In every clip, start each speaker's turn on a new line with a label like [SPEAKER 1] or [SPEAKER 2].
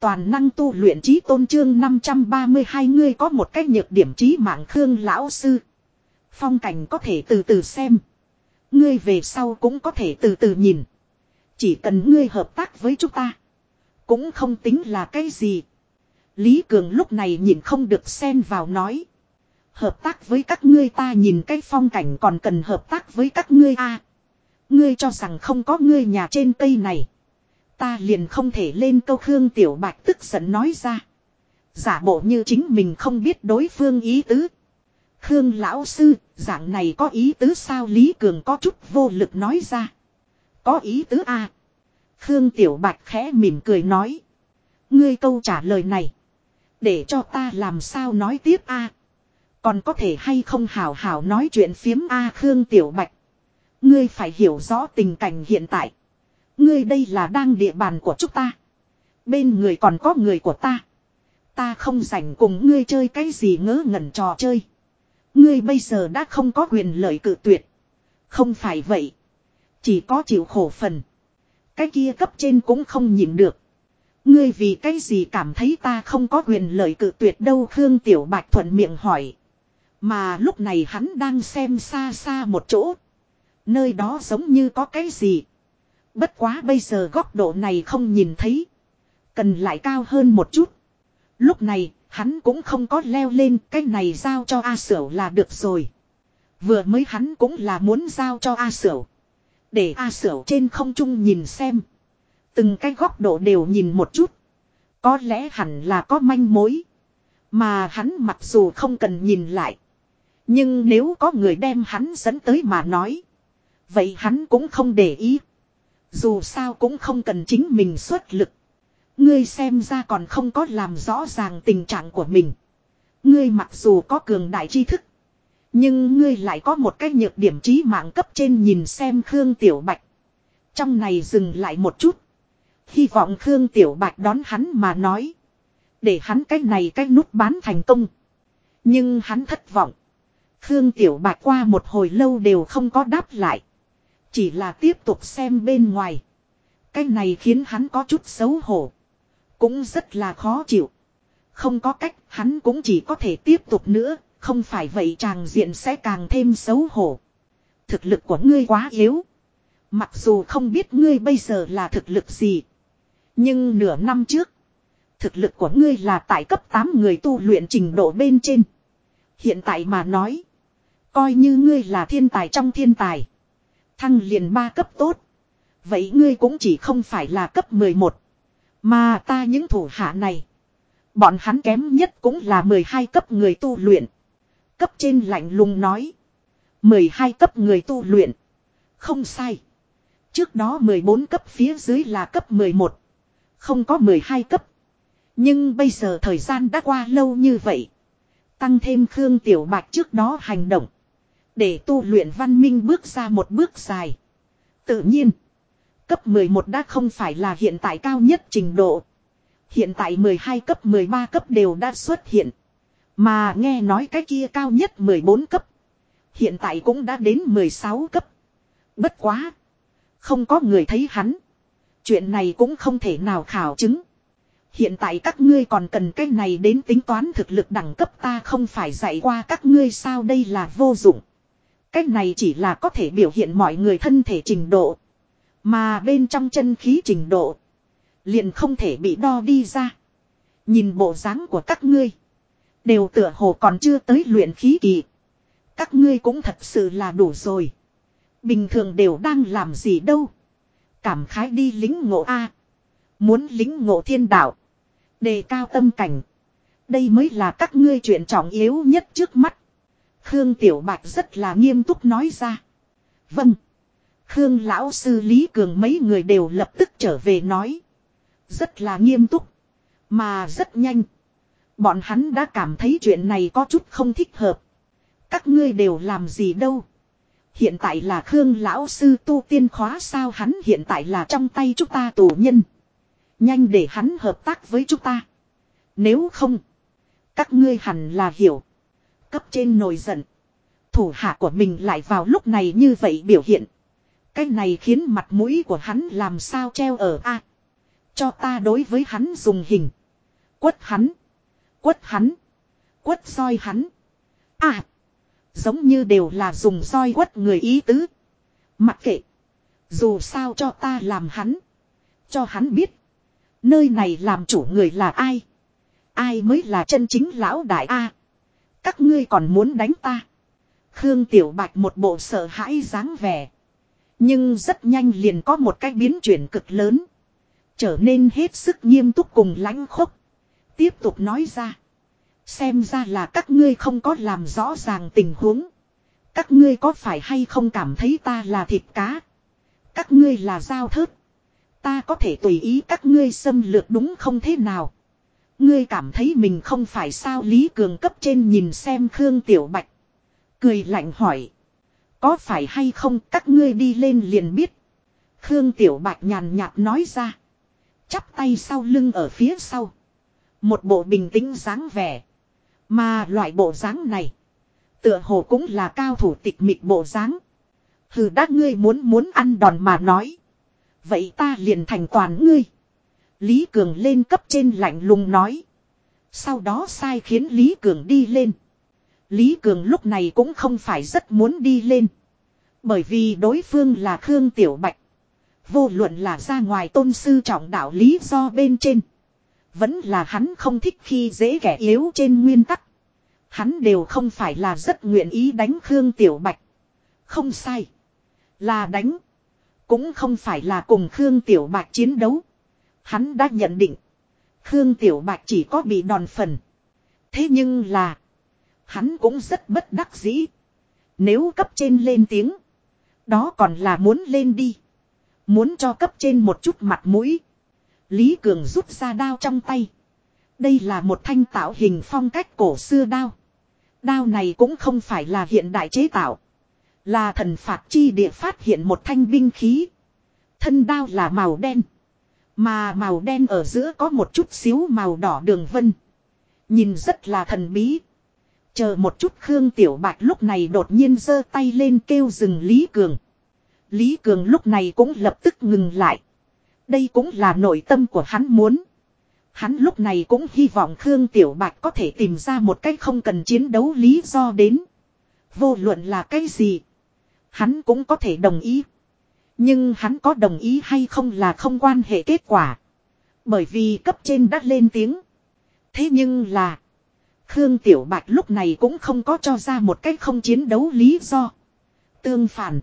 [SPEAKER 1] Toàn năng tu luyện trí tôn trương 532 ngươi có một cái nhược điểm trí mạng Khương lão sư. Phong cảnh có thể từ từ xem. Ngươi về sau cũng có thể từ từ nhìn. Chỉ cần ngươi hợp tác với chúng ta. Cũng không tính là cái gì. Lý Cường lúc này nhìn không được xen vào nói. Hợp tác với các ngươi ta nhìn cái phong cảnh còn cần hợp tác với các ngươi a Ngươi cho rằng không có ngươi nhà trên cây này. Ta liền không thể lên câu Khương Tiểu Bạch tức giận nói ra. Giả bộ như chính mình không biết đối phương ý tứ. Khương lão sư, dạng này có ý tứ sao Lý Cường có chút vô lực nói ra. Có ý tứ à. Khương Tiểu Bạch khẽ mỉm cười nói. Ngươi câu trả lời này. Để cho ta làm sao nói tiếp a Còn có thể hay không hào hào nói chuyện phiếm a Khương Tiểu Bạch. Ngươi phải hiểu rõ tình cảnh hiện tại. Ngươi đây là đang địa bàn của chúng ta. Bên người còn có người của ta. Ta không rảnh cùng ngươi chơi cái gì ngớ ngẩn trò chơi. Ngươi bây giờ đã không có quyền lợi cự tuyệt. Không phải vậy. Chỉ có chịu khổ phần. Cái kia cấp trên cũng không nhìn được. Ngươi vì cái gì cảm thấy ta không có quyền lợi cự tuyệt đâu Khương Tiểu Bạch thuận miệng hỏi. Mà lúc này hắn đang xem xa xa một chỗ. Nơi đó giống như có cái gì. Bất quá bây giờ góc độ này không nhìn thấy. Cần lại cao hơn một chút. Lúc này, hắn cũng không có leo lên cái này giao cho A Sửu là được rồi. Vừa mới hắn cũng là muốn giao cho A Sửu. Để A Sửu trên không trung nhìn xem. Từng cái góc độ đều nhìn một chút. Có lẽ hẳn là có manh mối. Mà hắn mặc dù không cần nhìn lại. Nhưng nếu có người đem hắn dẫn tới mà nói. Vậy hắn cũng không để ý. Dù sao cũng không cần chính mình xuất lực. Ngươi xem ra còn không có làm rõ ràng tình trạng của mình. Ngươi mặc dù có cường đại tri thức. Nhưng ngươi lại có một cái nhược điểm trí mạng cấp trên nhìn xem Khương Tiểu Bạch. Trong này dừng lại một chút. Hy vọng Khương Tiểu Bạch đón hắn mà nói. Để hắn cái này cái nút bán thành công. Nhưng hắn thất vọng. Khương Tiểu Bạch qua một hồi lâu đều không có đáp lại. Chỉ là tiếp tục xem bên ngoài. Cái này khiến hắn có chút xấu hổ. Cũng rất là khó chịu. Không có cách, hắn cũng chỉ có thể tiếp tục nữa, không phải vậy chàng diện sẽ càng thêm xấu hổ. Thực lực của ngươi quá yếu. Mặc dù không biết ngươi bây giờ là thực lực gì. Nhưng nửa năm trước, thực lực của ngươi là tại cấp 8 người tu luyện trình độ bên trên. Hiện tại mà nói, coi như ngươi là thiên tài trong thiên tài. Thăng liền ba cấp tốt. Vậy ngươi cũng chỉ không phải là cấp 11. Mà ta những thủ hạ này. Bọn hắn kém nhất cũng là 12 cấp người tu luyện. Cấp trên lạnh lùng nói. 12 cấp người tu luyện. Không sai. Trước đó 14 cấp phía dưới là cấp 11. Không có 12 cấp. Nhưng bây giờ thời gian đã qua lâu như vậy. Tăng thêm Khương Tiểu Bạch trước đó hành động. Để tu luyện văn minh bước ra một bước dài. Tự nhiên. Cấp 11 đã không phải là hiện tại cao nhất trình độ. Hiện tại 12 cấp 13 cấp đều đã xuất hiện. Mà nghe nói cái kia cao nhất 14 cấp. Hiện tại cũng đã đến 16 cấp. Bất quá. Không có người thấy hắn. Chuyện này cũng không thể nào khảo chứng. Hiện tại các ngươi còn cần cái này đến tính toán thực lực đẳng cấp ta không phải dạy qua các ngươi sao đây là vô dụng. Cái này chỉ là có thể biểu hiện mọi người thân thể trình độ. Mà bên trong chân khí trình độ. Liền không thể bị đo đi ra. Nhìn bộ dáng của các ngươi. Đều tựa hồ còn chưa tới luyện khí kỳ. Các ngươi cũng thật sự là đủ rồi. Bình thường đều đang làm gì đâu. Cảm khái đi lính ngộ A. Muốn lính ngộ thiên đạo. Đề cao tâm cảnh. Đây mới là các ngươi chuyện trọng yếu nhất trước mắt. Khương Tiểu Bạch rất là nghiêm túc nói ra. Vâng. Khương Lão Sư Lý Cường mấy người đều lập tức trở về nói. Rất là nghiêm túc. Mà rất nhanh. Bọn hắn đã cảm thấy chuyện này có chút không thích hợp. Các ngươi đều làm gì đâu. Hiện tại là Khương Lão Sư tu tiên khóa sao hắn hiện tại là trong tay chúng ta tù nhân. Nhanh để hắn hợp tác với chúng ta. Nếu không. Các ngươi hẳn là hiểu. Cấp trên nổi giận. Thủ hạ của mình lại vào lúc này như vậy biểu hiện. Cái này khiến mặt mũi của hắn làm sao treo ở a Cho ta đối với hắn dùng hình. Quất hắn. Quất hắn. Quất soi hắn. À. Giống như đều là dùng roi quất người ý tứ. Mặc kệ. Dù sao cho ta làm hắn. Cho hắn biết. Nơi này làm chủ người là ai. Ai mới là chân chính lão đại A. Các ngươi còn muốn đánh ta. Khương Tiểu Bạch một bộ sợ hãi dáng vẻ. Nhưng rất nhanh liền có một cái biến chuyển cực lớn. Trở nên hết sức nghiêm túc cùng lãnh khốc. Tiếp tục nói ra. Xem ra là các ngươi không có làm rõ ràng tình huống. Các ngươi có phải hay không cảm thấy ta là thịt cá. Các ngươi là dao thớt. Ta có thể tùy ý các ngươi xâm lược đúng không thế nào. Ngươi cảm thấy mình không phải sao Lý Cường cấp trên nhìn xem Khương Tiểu Bạch. Cười lạnh hỏi. Có phải hay không các ngươi đi lên liền biết. Khương Tiểu Bạch nhàn nhạt nói ra. Chắp tay sau lưng ở phía sau. Một bộ bình tĩnh dáng vẻ. Mà loại bộ dáng này. Tựa hồ cũng là cao thủ tịch mịch bộ dáng. Hừ đã ngươi muốn muốn ăn đòn mà nói. Vậy ta liền thành toàn ngươi. Lý Cường lên cấp trên lạnh lùng nói. Sau đó sai khiến Lý Cường đi lên. Lý Cường lúc này cũng không phải rất muốn đi lên. Bởi vì đối phương là Khương Tiểu Bạch. Vô luận là ra ngoài tôn sư trọng đạo lý do bên trên. Vẫn là hắn không thích khi dễ kẻ yếu trên nguyên tắc. Hắn đều không phải là rất nguyện ý đánh Khương Tiểu Bạch. Không sai. Là đánh. Cũng không phải là cùng Khương Tiểu Bạch chiến đấu. Hắn đã nhận định. Khương Tiểu Bạch chỉ có bị đòn phần. Thế nhưng là. Hắn cũng rất bất đắc dĩ. Nếu cấp trên lên tiếng. Đó còn là muốn lên đi. Muốn cho cấp trên một chút mặt mũi. Lý Cường rút ra đao trong tay. Đây là một thanh tạo hình phong cách cổ xưa đao. Đao này cũng không phải là hiện đại chế tạo. Là thần phạt chi địa phát hiện một thanh binh khí. Thân đao là màu đen. Mà màu đen ở giữa có một chút xíu màu đỏ đường vân. Nhìn rất là thần bí. Chờ một chút Khương Tiểu Bạch lúc này đột nhiên giơ tay lên kêu dừng Lý Cường. Lý Cường lúc này cũng lập tức ngừng lại. Đây cũng là nội tâm của hắn muốn. Hắn lúc này cũng hy vọng Khương Tiểu Bạch có thể tìm ra một cách không cần chiến đấu lý do đến. Vô luận là cái gì. Hắn cũng có thể đồng ý. Nhưng hắn có đồng ý hay không là không quan hệ kết quả. Bởi vì cấp trên đã lên tiếng. Thế nhưng là. Khương Tiểu Bạch lúc này cũng không có cho ra một cách không chiến đấu lý do. Tương phản.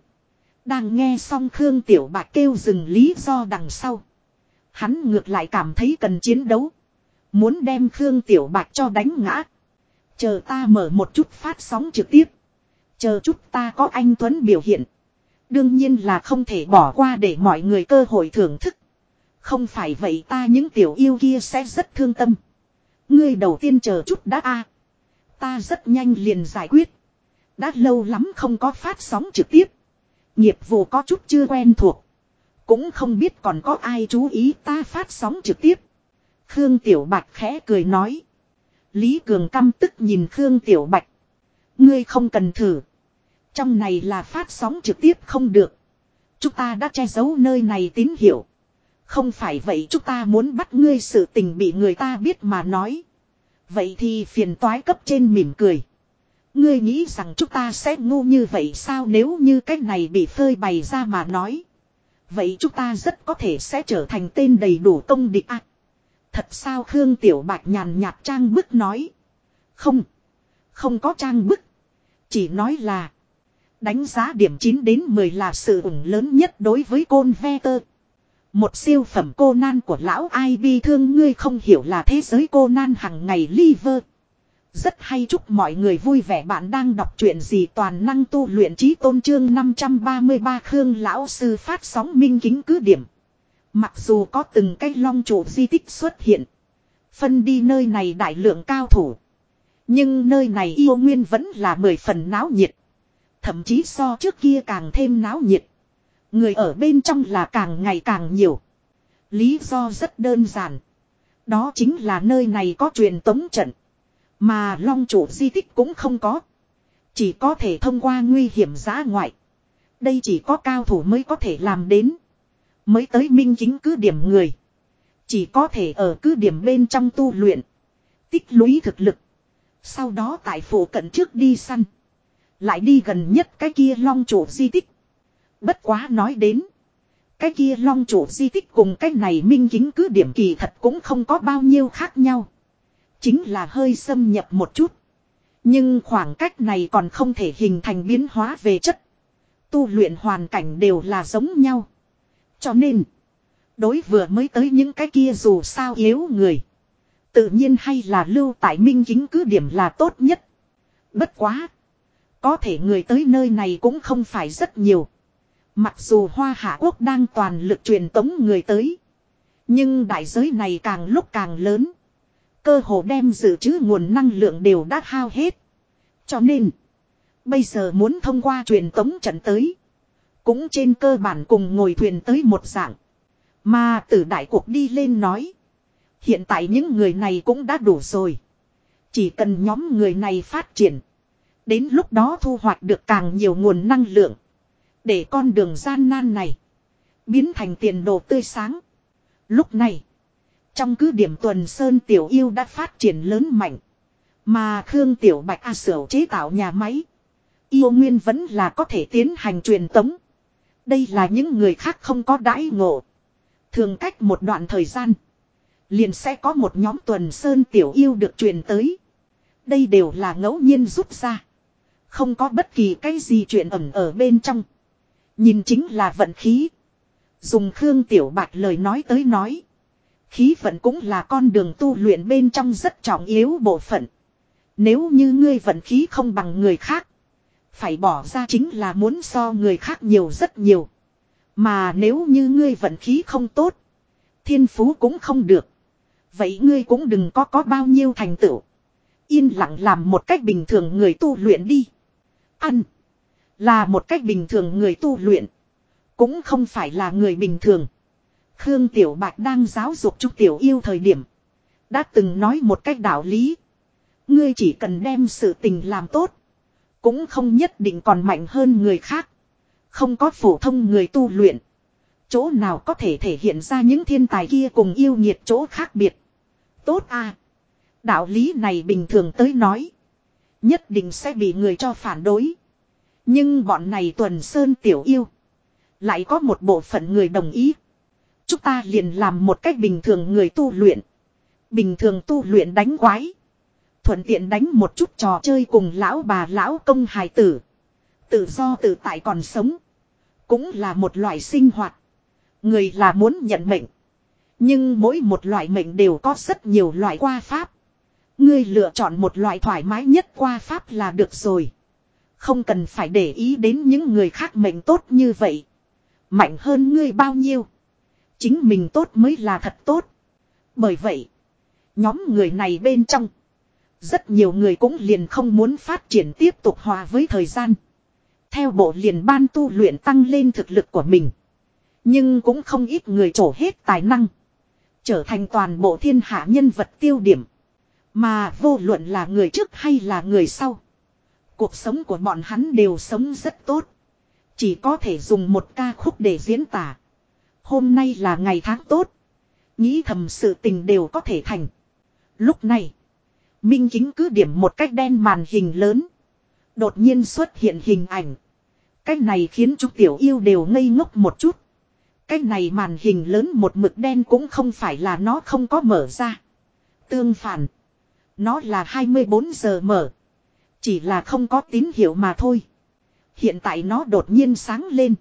[SPEAKER 1] Đang nghe xong Khương Tiểu Bạch kêu dừng lý do đằng sau. Hắn ngược lại cảm thấy cần chiến đấu. Muốn đem Khương Tiểu Bạch cho đánh ngã. Chờ ta mở một chút phát sóng trực tiếp. Chờ chút ta có anh Tuấn biểu hiện. Đương nhiên là không thể bỏ qua để mọi người cơ hội thưởng thức. Không phải vậy ta những tiểu yêu kia sẽ rất thương tâm. Ngươi đầu tiên chờ chút đã a Ta rất nhanh liền giải quyết. Đã lâu lắm không có phát sóng trực tiếp. Nghiệp vụ có chút chưa quen thuộc. Cũng không biết còn có ai chú ý ta phát sóng trực tiếp. Khương Tiểu Bạch khẽ cười nói. Lý Cường căm tức nhìn Khương Tiểu Bạch. Ngươi không cần thử. Trong này là phát sóng trực tiếp không được. Chúng ta đã che giấu nơi này tín hiệu. Không phải vậy chúng ta muốn bắt ngươi sự tình bị người ta biết mà nói. Vậy thì phiền toái cấp trên mỉm cười. Ngươi nghĩ rằng chúng ta sẽ ngu như vậy sao nếu như cái này bị phơi bày ra mà nói. Vậy chúng ta rất có thể sẽ trở thành tên đầy đủ công địch ác. thật sao Khương Tiểu Bạch nhàn nhạt trang bức nói. Không. Không có trang bức. Chỉ nói là. Đánh giá điểm 9 đến 10 là sự ủng lớn nhất đối với côn ve tơ. Một siêu phẩm cô nan của lão ai bi thương ngươi không hiểu là thế giới cô nan hằng ngày liver. Rất hay chúc mọi người vui vẻ bạn đang đọc truyện gì toàn năng tu luyện trí tôn trương 533 Khương Lão Sư phát sóng minh kính cứ điểm. Mặc dù có từng cái long trụ di tích xuất hiện. Phân đi nơi này đại lượng cao thủ. Nhưng nơi này yêu nguyên vẫn là mười phần náo nhiệt. Thậm chí so trước kia càng thêm náo nhiệt. Người ở bên trong là càng ngày càng nhiều. Lý do rất đơn giản. Đó chính là nơi này có truyền tống trận. Mà long chủ di tích cũng không có. Chỉ có thể thông qua nguy hiểm giã ngoại. Đây chỉ có cao thủ mới có thể làm đến. Mới tới minh chính cứ điểm người. Chỉ có thể ở cứ điểm bên trong tu luyện. Tích lũy thực lực. Sau đó tại phủ cận trước đi săn. Lại đi gần nhất cái kia long chủ di tích. Bất quá nói đến. Cái kia long chủ di tích cùng cái này minh kính cứ điểm kỳ thật cũng không có bao nhiêu khác nhau. Chính là hơi xâm nhập một chút. Nhưng khoảng cách này còn không thể hình thành biến hóa về chất. Tu luyện hoàn cảnh đều là giống nhau. Cho nên. Đối vừa mới tới những cái kia dù sao yếu người. Tự nhiên hay là lưu tại minh kính cứ điểm là tốt nhất. Bất quá. Có thể người tới nơi này cũng không phải rất nhiều. Mặc dù Hoa Hạ Quốc đang toàn lực truyền tống người tới. Nhưng đại giới này càng lúc càng lớn. Cơ hồ đem dự trữ nguồn năng lượng đều đã hao hết. Cho nên. Bây giờ muốn thông qua truyền tống trận tới. Cũng trên cơ bản cùng ngồi thuyền tới một dạng. Mà từ đại cuộc đi lên nói. Hiện tại những người này cũng đã đủ rồi. Chỉ cần nhóm người này phát triển. Đến lúc đó thu hoạch được càng nhiều nguồn năng lượng. Để con đường gian nan này. Biến thành tiền đồ tươi sáng. Lúc này. Trong cứ điểm tuần Sơn Tiểu Yêu đã phát triển lớn mạnh. Mà Khương Tiểu Bạch A Sửu chế tạo nhà máy. Yêu Nguyên vẫn là có thể tiến hành truyền tống. Đây là những người khác không có đãi ngộ. Thường cách một đoạn thời gian. Liền sẽ có một nhóm tuần Sơn Tiểu Yêu được truyền tới. Đây đều là ngẫu nhiên rút ra. Không có bất kỳ cái gì chuyện ẩm ở bên trong. Nhìn chính là vận khí. Dùng Khương Tiểu Bạch lời nói tới nói. Khí vận cũng là con đường tu luyện bên trong rất trọng yếu bộ phận. Nếu như ngươi vận khí không bằng người khác. Phải bỏ ra chính là muốn so người khác nhiều rất nhiều. Mà nếu như ngươi vận khí không tốt. Thiên phú cũng không được. Vậy ngươi cũng đừng có có bao nhiêu thành tựu. Yên lặng làm một cách bình thường người tu luyện đi. Ăn. Là một cách bình thường người tu luyện. Cũng không phải là người bình thường. Khương Tiểu Bạch đang giáo dục Trúc Tiểu Yêu thời điểm. Đã từng nói một cách đạo lý. Ngươi chỉ cần đem sự tình làm tốt. Cũng không nhất định còn mạnh hơn người khác. Không có phổ thông người tu luyện. Chỗ nào có thể thể hiện ra những thiên tài kia cùng yêu nhiệt chỗ khác biệt. Tốt à. Đạo lý này bình thường tới nói. Nhất định sẽ bị người cho phản đối. Nhưng bọn này tuần sơn tiểu yêu. Lại có một bộ phận người đồng ý. Chúng ta liền làm một cách bình thường người tu luyện. Bình thường tu luyện đánh quái. Thuận tiện đánh một chút trò chơi cùng lão bà lão công hài tử. Tự do tự tại còn sống. Cũng là một loại sinh hoạt. Người là muốn nhận mệnh. Nhưng mỗi một loại mệnh đều có rất nhiều loại qua pháp. Ngươi lựa chọn một loại thoải mái nhất qua pháp là được rồi. Không cần phải để ý đến những người khác mệnh tốt như vậy. Mạnh hơn ngươi bao nhiêu. Chính mình tốt mới là thật tốt. Bởi vậy, nhóm người này bên trong. Rất nhiều người cũng liền không muốn phát triển tiếp tục hòa với thời gian. Theo bộ liền ban tu luyện tăng lên thực lực của mình. Nhưng cũng không ít người trổ hết tài năng. Trở thành toàn bộ thiên hạ nhân vật tiêu điểm. Mà vô luận là người trước hay là người sau. Cuộc sống của bọn hắn đều sống rất tốt. Chỉ có thể dùng một ca khúc để diễn tả. Hôm nay là ngày tháng tốt. Nghĩ thầm sự tình đều có thể thành. Lúc này. Minh chính cứ điểm một cách đen màn hình lớn. Đột nhiên xuất hiện hình ảnh. Cách này khiến chúng tiểu yêu đều ngây ngốc một chút. Cách này màn hình lớn một mực đen cũng không phải là nó không có mở ra. Tương phản. Nó là 24 giờ mở. Chỉ là không có tín hiệu mà thôi. Hiện tại nó đột nhiên sáng lên.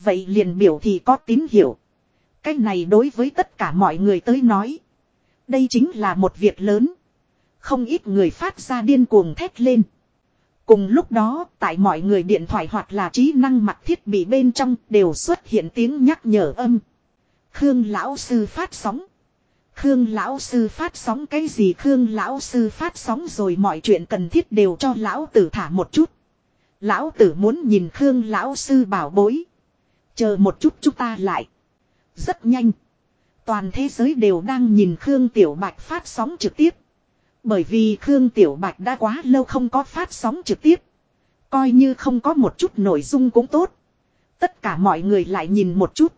[SPEAKER 1] Vậy liền biểu thì có tín hiệu. Cái này đối với tất cả mọi người tới nói. Đây chính là một việc lớn. Không ít người phát ra điên cuồng thét lên. Cùng lúc đó, tại mọi người điện thoại hoặc là trí năng mặt thiết bị bên trong đều xuất hiện tiếng nhắc nhở âm. Khương lão sư phát sóng. Khương lão sư phát sóng cái gì Khương lão sư phát sóng rồi mọi chuyện cần thiết đều cho lão tử thả một chút. Lão tử muốn nhìn Khương lão sư bảo bối. Chờ một chút chúng ta lại. Rất nhanh. Toàn thế giới đều đang nhìn Khương Tiểu Bạch phát sóng trực tiếp. Bởi vì Khương Tiểu Bạch đã quá lâu không có phát sóng trực tiếp. Coi như không có một chút nội dung cũng tốt. Tất cả mọi người lại nhìn một chút.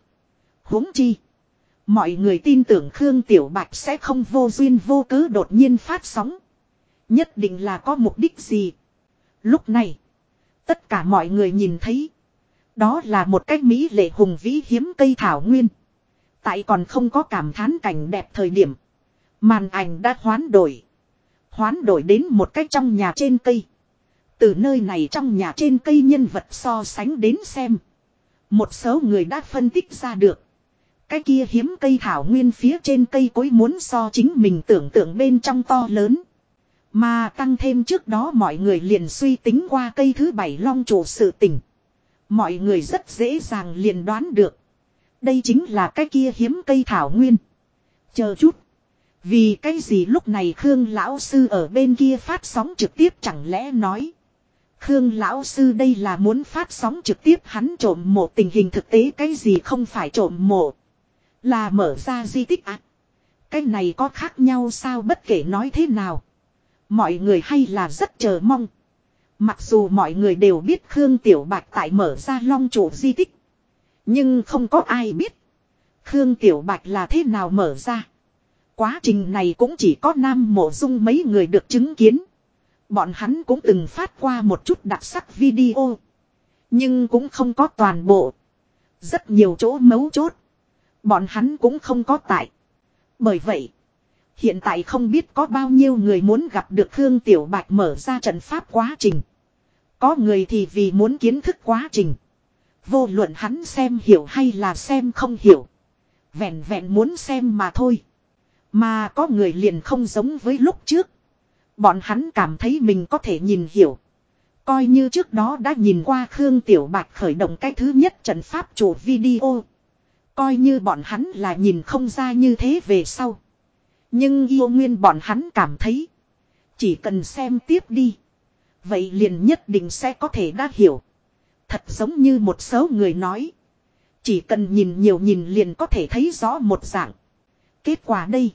[SPEAKER 1] huống chi. Mọi người tin tưởng Khương Tiểu Bạch sẽ không vô duyên vô cớ đột nhiên phát sóng. Nhất định là có mục đích gì. Lúc này, tất cả mọi người nhìn thấy. Đó là một cách Mỹ lệ hùng vĩ hiếm cây thảo nguyên. Tại còn không có cảm thán cảnh đẹp thời điểm. Màn ảnh đã hoán đổi. Hoán đổi đến một cách trong nhà trên cây. Từ nơi này trong nhà trên cây nhân vật so sánh đến xem. Một số người đã phân tích ra được. Cái kia hiếm cây thảo nguyên phía trên cây cối muốn so chính mình tưởng tượng bên trong to lớn. Mà tăng thêm trước đó mọi người liền suy tính qua cây thứ bảy long chủ sự tỉnh. Mọi người rất dễ dàng liền đoán được. Đây chính là cái kia hiếm cây thảo nguyên. Chờ chút. Vì cái gì lúc này Khương Lão Sư ở bên kia phát sóng trực tiếp chẳng lẽ nói. Khương Lão Sư đây là muốn phát sóng trực tiếp hắn trộm mộ tình hình thực tế cái gì không phải trộm mộ. Là mở ra di tích ạ. À? Cái này có khác nhau sao bất kể nói thế nào. Mọi người hay là rất chờ mong. Mặc dù mọi người đều biết Khương Tiểu Bạch tại mở ra long chủ di tích. Nhưng không có ai biết. Khương Tiểu Bạch là thế nào mở ra. Quá trình này cũng chỉ có Nam Mộ Dung mấy người được chứng kiến. Bọn hắn cũng từng phát qua một chút đặc sắc video. Nhưng cũng không có toàn bộ. Rất nhiều chỗ mấu chốt. Bọn hắn cũng không có tại. Bởi vậy. Hiện tại không biết có bao nhiêu người muốn gặp được Khương Tiểu Bạch mở ra trận pháp quá trình. Có người thì vì muốn kiến thức quá trình. Vô luận hắn xem hiểu hay là xem không hiểu. Vẹn vẹn muốn xem mà thôi. Mà có người liền không giống với lúc trước. Bọn hắn cảm thấy mình có thể nhìn hiểu. Coi như trước đó đã nhìn qua Khương Tiểu Bạch khởi động cái thứ nhất trận pháp chủ video. Coi như bọn hắn là nhìn không ra như thế về sau. Nhưng yêu nguyên bọn hắn cảm thấy. Chỉ cần xem tiếp đi. Vậy liền nhất định sẽ có thể đã hiểu. Thật giống như một số người nói. Chỉ cần nhìn nhiều nhìn liền có thể thấy rõ một dạng. Kết quả đây.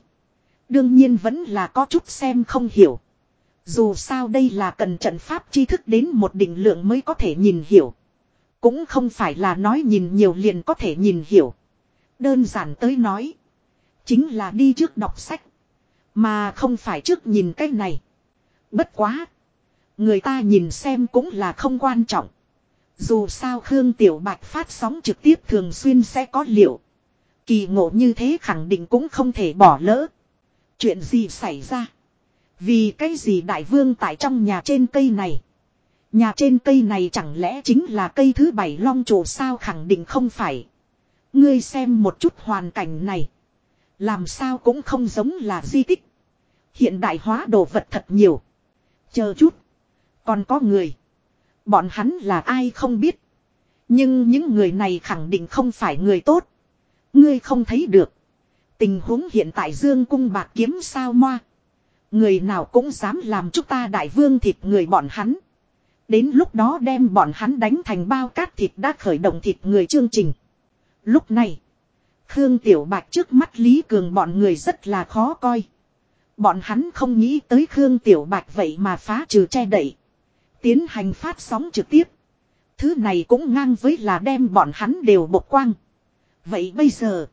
[SPEAKER 1] Đương nhiên vẫn là có chút xem không hiểu. Dù sao đây là cần trận pháp tri thức đến một định lượng mới có thể nhìn hiểu. Cũng không phải là nói nhìn nhiều liền có thể nhìn hiểu. Đơn giản tới nói. Chính là đi trước đọc sách. Mà không phải trước nhìn cái này. Bất quá. Người ta nhìn xem cũng là không quan trọng. Dù sao Khương Tiểu Bạch phát sóng trực tiếp thường xuyên sẽ có liệu. Kỳ ngộ như thế khẳng định cũng không thể bỏ lỡ. Chuyện gì xảy ra? Vì cái gì đại vương tại trong nhà trên cây này? Nhà trên cây này chẳng lẽ chính là cây thứ bảy long trụ sao khẳng định không phải. Ngươi xem một chút hoàn cảnh này. Làm sao cũng không giống là di tích. Hiện đại hóa đồ vật thật nhiều. Chờ chút. Còn có người. Bọn hắn là ai không biết. Nhưng những người này khẳng định không phải người tốt. Ngươi không thấy được. Tình huống hiện tại dương cung bạc kiếm sao moa. Người nào cũng dám làm chúng ta đại vương thịt người bọn hắn. Đến lúc đó đem bọn hắn đánh thành bao cát thịt đã khởi động thịt người chương trình. Lúc này. Khương Tiểu Bạch trước mắt Lý Cường bọn người rất là khó coi. Bọn hắn không nghĩ tới Khương Tiểu Bạch vậy mà phá trừ che đậy. Tiến hành phát sóng trực tiếp. Thứ này cũng ngang với là đem bọn hắn đều bộc quang. Vậy bây giờ.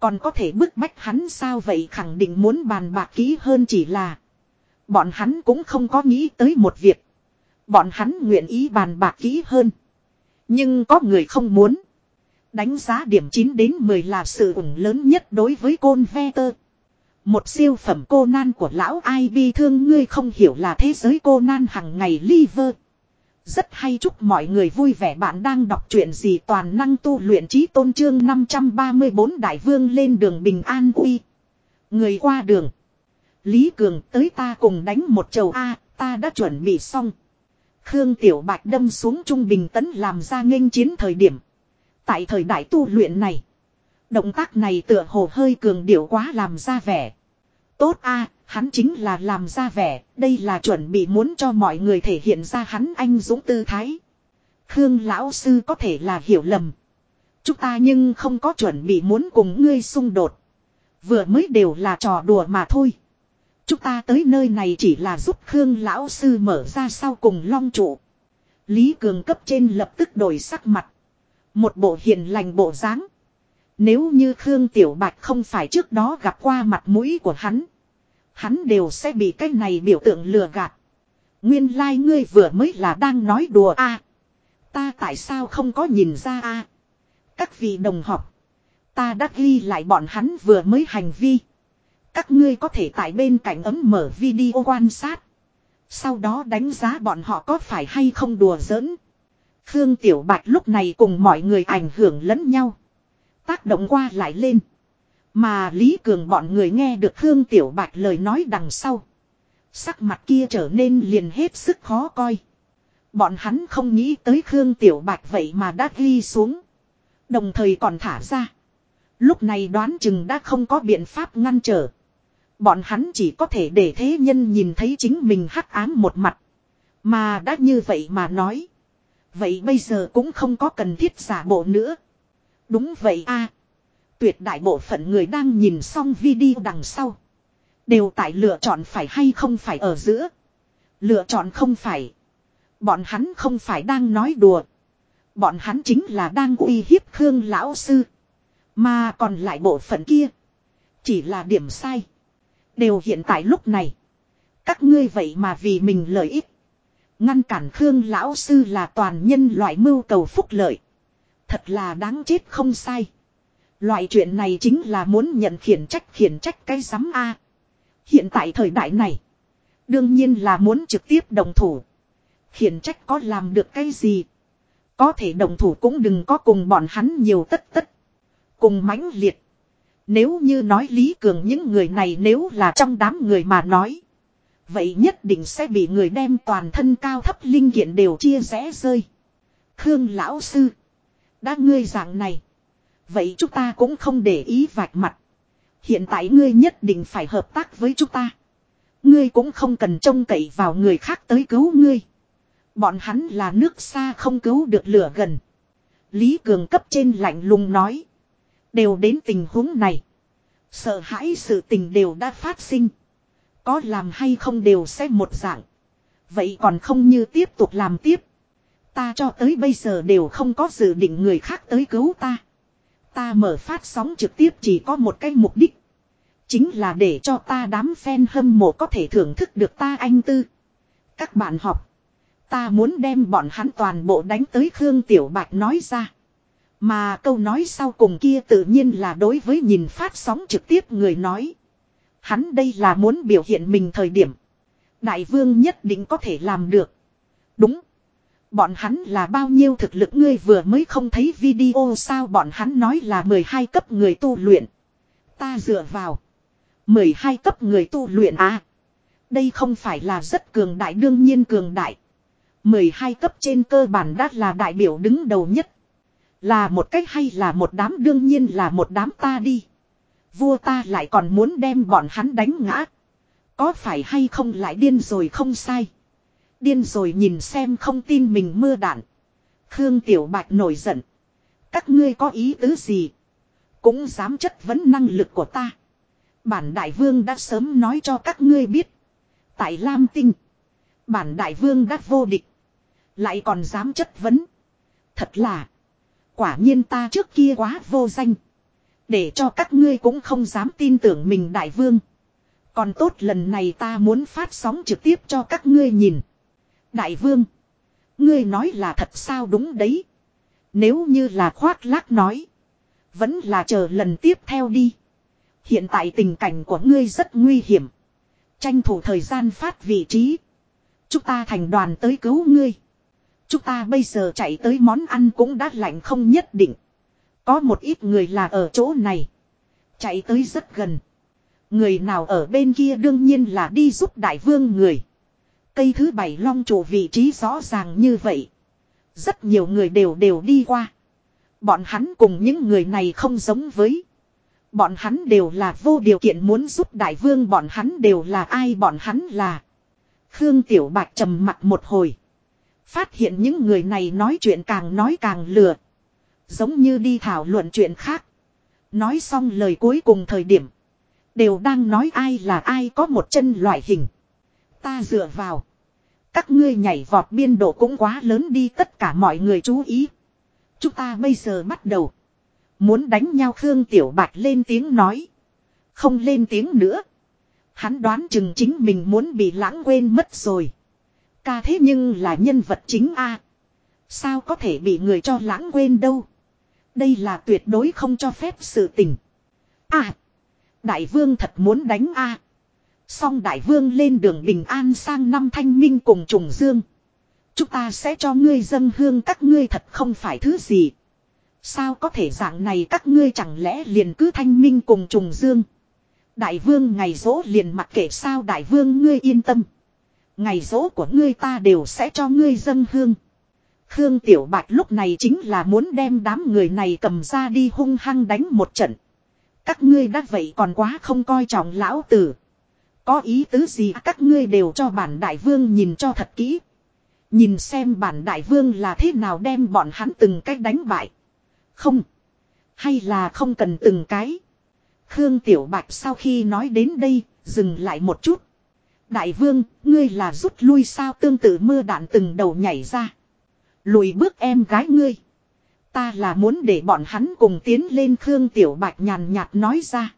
[SPEAKER 1] Còn có thể bức bách hắn sao vậy khẳng định muốn bàn bạc kỹ hơn chỉ là. Bọn hắn cũng không có nghĩ tới một việc. Bọn hắn nguyện ý bàn bạc kỹ hơn. Nhưng có người không muốn. Đánh giá điểm 9 đến 10 là sự ủng lớn nhất đối với côn ve tơ. Một siêu phẩm cô nan của lão ai bi thương ngươi không hiểu là thế giới cô nan hằng ngày liver. Rất hay chúc mọi người vui vẻ bạn đang đọc truyện gì toàn năng tu luyện trí tôn trương 534 đại vương lên đường bình an uy. Người qua đường. Lý Cường tới ta cùng đánh một chầu A, ta đã chuẩn bị xong. Khương Tiểu Bạch đâm xuống trung bình tấn làm ra nghênh chiến thời điểm. Tại thời đại tu luyện này. Động tác này tựa hồ hơi cường điệu quá làm ra vẻ. Tốt a, hắn chính là làm ra vẻ, đây là chuẩn bị muốn cho mọi người thể hiện ra hắn anh dũng tư thái. Khương lão sư có thể là hiểu lầm. Chúng ta nhưng không có chuẩn bị muốn cùng ngươi xung đột. Vừa mới đều là trò đùa mà thôi. Chúng ta tới nơi này chỉ là giúp Khương lão sư mở ra sau cùng long trụ. Lý Cường cấp trên lập tức đổi sắc mặt. Một bộ hiền lành bộ dáng. Nếu như Khương Tiểu Bạch không phải trước đó gặp qua mặt mũi của hắn. Hắn đều sẽ bị cái này biểu tượng lừa gạt. Nguyên lai like ngươi vừa mới là đang nói đùa a Ta tại sao không có nhìn ra a Các vị đồng học. Ta đã ghi lại bọn hắn vừa mới hành vi. Các ngươi có thể tại bên cạnh ấm mở video quan sát. Sau đó đánh giá bọn họ có phải hay không đùa giỡn. Khương Tiểu Bạch lúc này cùng mọi người ảnh hưởng lẫn nhau. Tác động qua lại lên. Mà Lý Cường bọn người nghe được Khương Tiểu Bạch lời nói đằng sau. Sắc mặt kia trở nên liền hết sức khó coi. Bọn hắn không nghĩ tới Khương Tiểu Bạch vậy mà đã ghi xuống. Đồng thời còn thả ra. Lúc này đoán chừng đã không có biện pháp ngăn trở. Bọn hắn chỉ có thể để thế nhân nhìn thấy chính mình hắc ám một mặt. Mà đã như vậy mà nói. Vậy bây giờ cũng không có cần thiết giả bộ nữa. Đúng vậy a Tuyệt đại bộ phận người đang nhìn xong video đằng sau. Đều tại lựa chọn phải hay không phải ở giữa. Lựa chọn không phải. Bọn hắn không phải đang nói đùa. Bọn hắn chính là đang uy hiếp Khương Lão Sư. Mà còn lại bộ phận kia. Chỉ là điểm sai. Đều hiện tại lúc này. Các ngươi vậy mà vì mình lợi ích. Ngăn cản Khương Lão Sư là toàn nhân loại mưu cầu phúc lợi. Thật là đáng chết không sai. Loại chuyện này chính là muốn nhận khiển trách khiển trách cái giám A. Hiện tại thời đại này. Đương nhiên là muốn trực tiếp đồng thủ. Khiển trách có làm được cái gì. Có thể đồng thủ cũng đừng có cùng bọn hắn nhiều tất tất. Cùng mãnh liệt. Nếu như nói Lý Cường những người này nếu là trong đám người mà nói. Vậy nhất định sẽ bị người đem toàn thân cao thấp linh kiện đều chia rẽ rơi. Khương lão sư. Đã ngươi dạng này. Vậy chúng ta cũng không để ý vạch mặt. Hiện tại ngươi nhất định phải hợp tác với chúng ta. Ngươi cũng không cần trông cậy vào người khác tới cứu ngươi. Bọn hắn là nước xa không cứu được lửa gần. Lý Cường cấp trên lạnh lùng nói. Đều đến tình huống này. Sợ hãi sự tình đều đã phát sinh. Có làm hay không đều sẽ một dạng. Vậy còn không như tiếp tục làm tiếp. Ta cho tới bây giờ đều không có dự định người khác tới cứu ta. Ta mở phát sóng trực tiếp chỉ có một cái mục đích. Chính là để cho ta đám fan hâm mộ có thể thưởng thức được ta anh tư. Các bạn học. Ta muốn đem bọn hắn toàn bộ đánh tới Khương Tiểu Bạch nói ra. Mà câu nói sau cùng kia tự nhiên là đối với nhìn phát sóng trực tiếp người nói. Hắn đây là muốn biểu hiện mình thời điểm. Đại vương nhất định có thể làm được. Đúng. Bọn hắn là bao nhiêu thực lực ngươi vừa mới không thấy video sao bọn hắn nói là 12 cấp người tu luyện. Ta dựa vào. 12 cấp người tu luyện à. Đây không phải là rất cường đại, đương nhiên cường đại. 12 cấp trên cơ bản đã là đại biểu đứng đầu nhất. Là một cách hay là một đám, đương nhiên là một đám ta đi. Vua ta lại còn muốn đem bọn hắn đánh ngã. Có phải hay không lại điên rồi không sai. Điên rồi nhìn xem không tin mình mưa đạn. Khương Tiểu Bạch nổi giận. Các ngươi có ý tứ gì? Cũng dám chất vấn năng lực của ta. Bản đại vương đã sớm nói cho các ngươi biết. Tại Lam Tinh. Bản đại vương đã vô địch. Lại còn dám chất vấn. Thật là. Quả nhiên ta trước kia quá vô danh. Để cho các ngươi cũng không dám tin tưởng mình đại vương. Còn tốt lần này ta muốn phát sóng trực tiếp cho các ngươi nhìn. Đại vương. Ngươi nói là thật sao đúng đấy. Nếu như là khoác lác nói. Vẫn là chờ lần tiếp theo đi. Hiện tại tình cảnh của ngươi rất nguy hiểm. Tranh thủ thời gian phát vị trí. Chúng ta thành đoàn tới cứu ngươi. Chúng ta bây giờ chạy tới món ăn cũng đã lạnh không nhất định. Có một ít người là ở chỗ này. Chạy tới rất gần. Người nào ở bên kia đương nhiên là đi giúp đại vương người. Cây thứ bảy long chủ vị trí rõ ràng như vậy. Rất nhiều người đều đều đi qua. Bọn hắn cùng những người này không giống với. Bọn hắn đều là vô điều kiện muốn giúp đại vương bọn hắn đều là ai bọn hắn là. Khương Tiểu Bạch trầm mặt một hồi. Phát hiện những người này nói chuyện càng nói càng lừa. Giống như đi thảo luận chuyện khác. Nói xong lời cuối cùng thời điểm. Đều đang nói ai là ai có một chân loại hình. Ta dựa vào. Các ngươi nhảy vọt biên độ cũng quá lớn đi tất cả mọi người chú ý. Chúng ta bây giờ bắt đầu. Muốn đánh nhau Khương Tiểu Bạch lên tiếng nói. Không lên tiếng nữa. Hắn đoán chừng chính mình muốn bị lãng quên mất rồi. Ca thế nhưng là nhân vật chính a Sao có thể bị người cho lãng quên đâu. Đây là tuyệt đối không cho phép sự tình. À. Đại vương thật muốn đánh a Song đại vương lên đường bình an sang năm thanh minh cùng trùng dương. Chúng ta sẽ cho ngươi dân hương các ngươi thật không phải thứ gì. Sao có thể dạng này các ngươi chẳng lẽ liền cứ thanh minh cùng trùng dương. Đại vương ngày dỗ liền mặc kệ sao đại vương ngươi yên tâm. Ngày dỗ của ngươi ta đều sẽ cho ngươi dân hương. Khương Tiểu Bạch lúc này chính là muốn đem đám người này cầm ra đi hung hăng đánh một trận. Các ngươi đã vậy còn quá không coi trọng lão tử. Có ý tứ gì à, các ngươi đều cho bản đại vương nhìn cho thật kỹ. Nhìn xem bản đại vương là thế nào đem bọn hắn từng cách đánh bại. Không. Hay là không cần từng cái. Khương Tiểu Bạch sau khi nói đến đây, dừng lại một chút. Đại vương, ngươi là rút lui sao tương tự mưa đạn từng đầu nhảy ra. Lùi bước em gái ngươi. Ta là muốn để bọn hắn cùng tiến lên Khương Tiểu Bạch nhàn nhạt nói ra.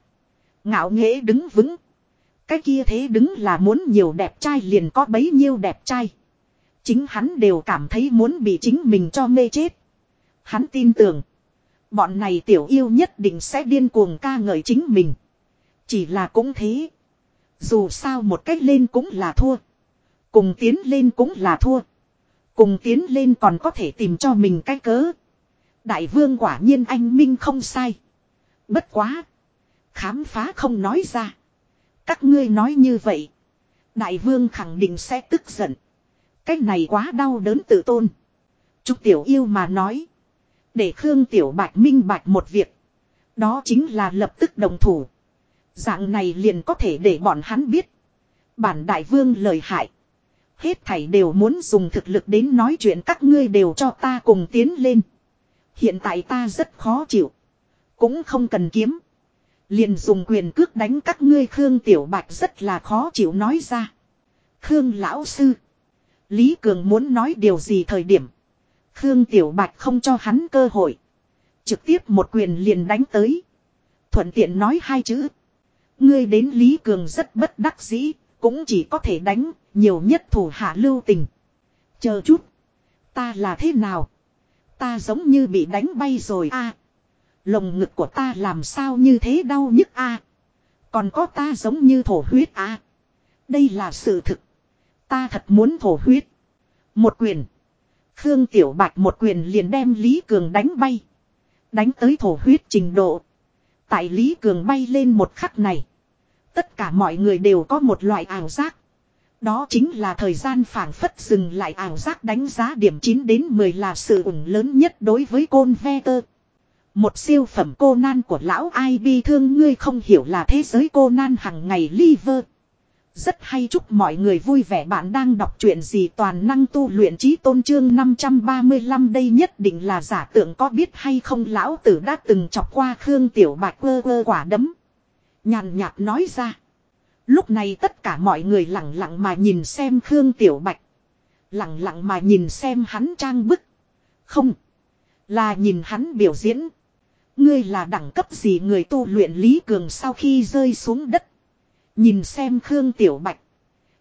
[SPEAKER 1] Ngạo nghễ đứng vững. Cái kia thế đứng là muốn nhiều đẹp trai liền có bấy nhiêu đẹp trai. Chính hắn đều cảm thấy muốn bị chính mình cho mê chết. Hắn tin tưởng. Bọn này tiểu yêu nhất định sẽ điên cuồng ca ngợi chính mình. Chỉ là cũng thế. Dù sao một cách lên cũng là thua. Cùng tiến lên cũng là thua. Cùng tiến lên còn có thể tìm cho mình cái cớ. Đại vương quả nhiên anh Minh không sai. Bất quá. Khám phá không nói ra. Các ngươi nói như vậy. Đại vương khẳng định sẽ tức giận. Cái này quá đau đớn tự tôn. Trúc Tiểu Yêu mà nói. Để Khương Tiểu Bạch minh bạch một việc. Đó chính là lập tức đồng thủ. Dạng này liền có thể để bọn hắn biết. Bản đại vương lời hại. Hết thảy đều muốn dùng thực lực đến nói chuyện các ngươi đều cho ta cùng tiến lên. Hiện tại ta rất khó chịu. Cũng không cần kiếm. Liền dùng quyền cước đánh các ngươi Khương Tiểu Bạch rất là khó chịu nói ra. Khương Lão Sư. Lý Cường muốn nói điều gì thời điểm. Khương Tiểu Bạch không cho hắn cơ hội. Trực tiếp một quyền liền đánh tới. Thuận tiện nói hai chữ. Ngươi đến Lý Cường rất bất đắc dĩ. Cũng chỉ có thể đánh. Nhiều nhất thủ hạ lưu tình. Chờ chút. Ta là thế nào? Ta giống như bị đánh bay rồi a. Lồng ngực của ta làm sao như thế đau nhức a. Còn có ta giống như thổ huyết a. Đây là sự thực. Ta thật muốn thổ huyết. Một quyền. Khương Tiểu Bạch một quyền liền đem Lý Cường đánh bay. Đánh tới thổ huyết trình độ. Tại Lý Cường bay lên một khắc này. Tất cả mọi người đều có một loại ảo giác. Đó chính là thời gian phản phất dừng lại ảo giác đánh giá điểm 9 đến 10 là sự ủng lớn nhất đối với côn ve tơ. Một siêu phẩm cô nan của lão ai bi thương ngươi không hiểu là thế giới cô nan hằng ngày liver. Rất hay chúc mọi người vui vẻ bạn đang đọc truyện gì toàn năng tu luyện trí tôn trương 535 đây nhất định là giả tượng có biết hay không lão tử đã từng chọc qua Khương Tiểu Bạch quơ quơ quả đấm. Nhàn nhạt nói ra. Lúc này tất cả mọi người lặng lặng mà nhìn xem Khương Tiểu Bạch. Lặng lặng mà nhìn xem hắn trang bức. Không. Là nhìn hắn biểu diễn. Ngươi là đẳng cấp gì người tu luyện Lý Cường sau khi rơi xuống đất. Nhìn xem Khương Tiểu Bạch.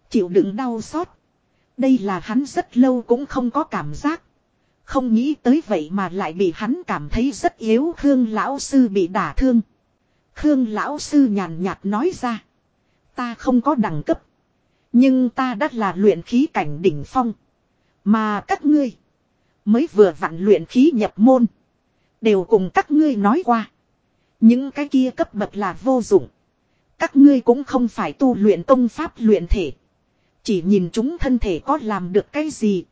[SPEAKER 1] Chịu đựng đau xót. Đây là hắn rất lâu cũng không có cảm giác. Không nghĩ tới vậy mà lại bị hắn cảm thấy rất yếu Khương Lão Sư bị đả thương. Khương Lão Sư nhàn nhạt nói ra. Ta không có đẳng cấp. Nhưng ta đã là luyện khí cảnh đỉnh phong. Mà các ngươi. Mới vừa vặn luyện khí nhập môn. Đều cùng các ngươi nói qua. Những cái kia cấp bậc là vô dụng. Các ngươi cũng không phải tu luyện công pháp luyện thể. Chỉ nhìn chúng thân thể có làm được cái gì.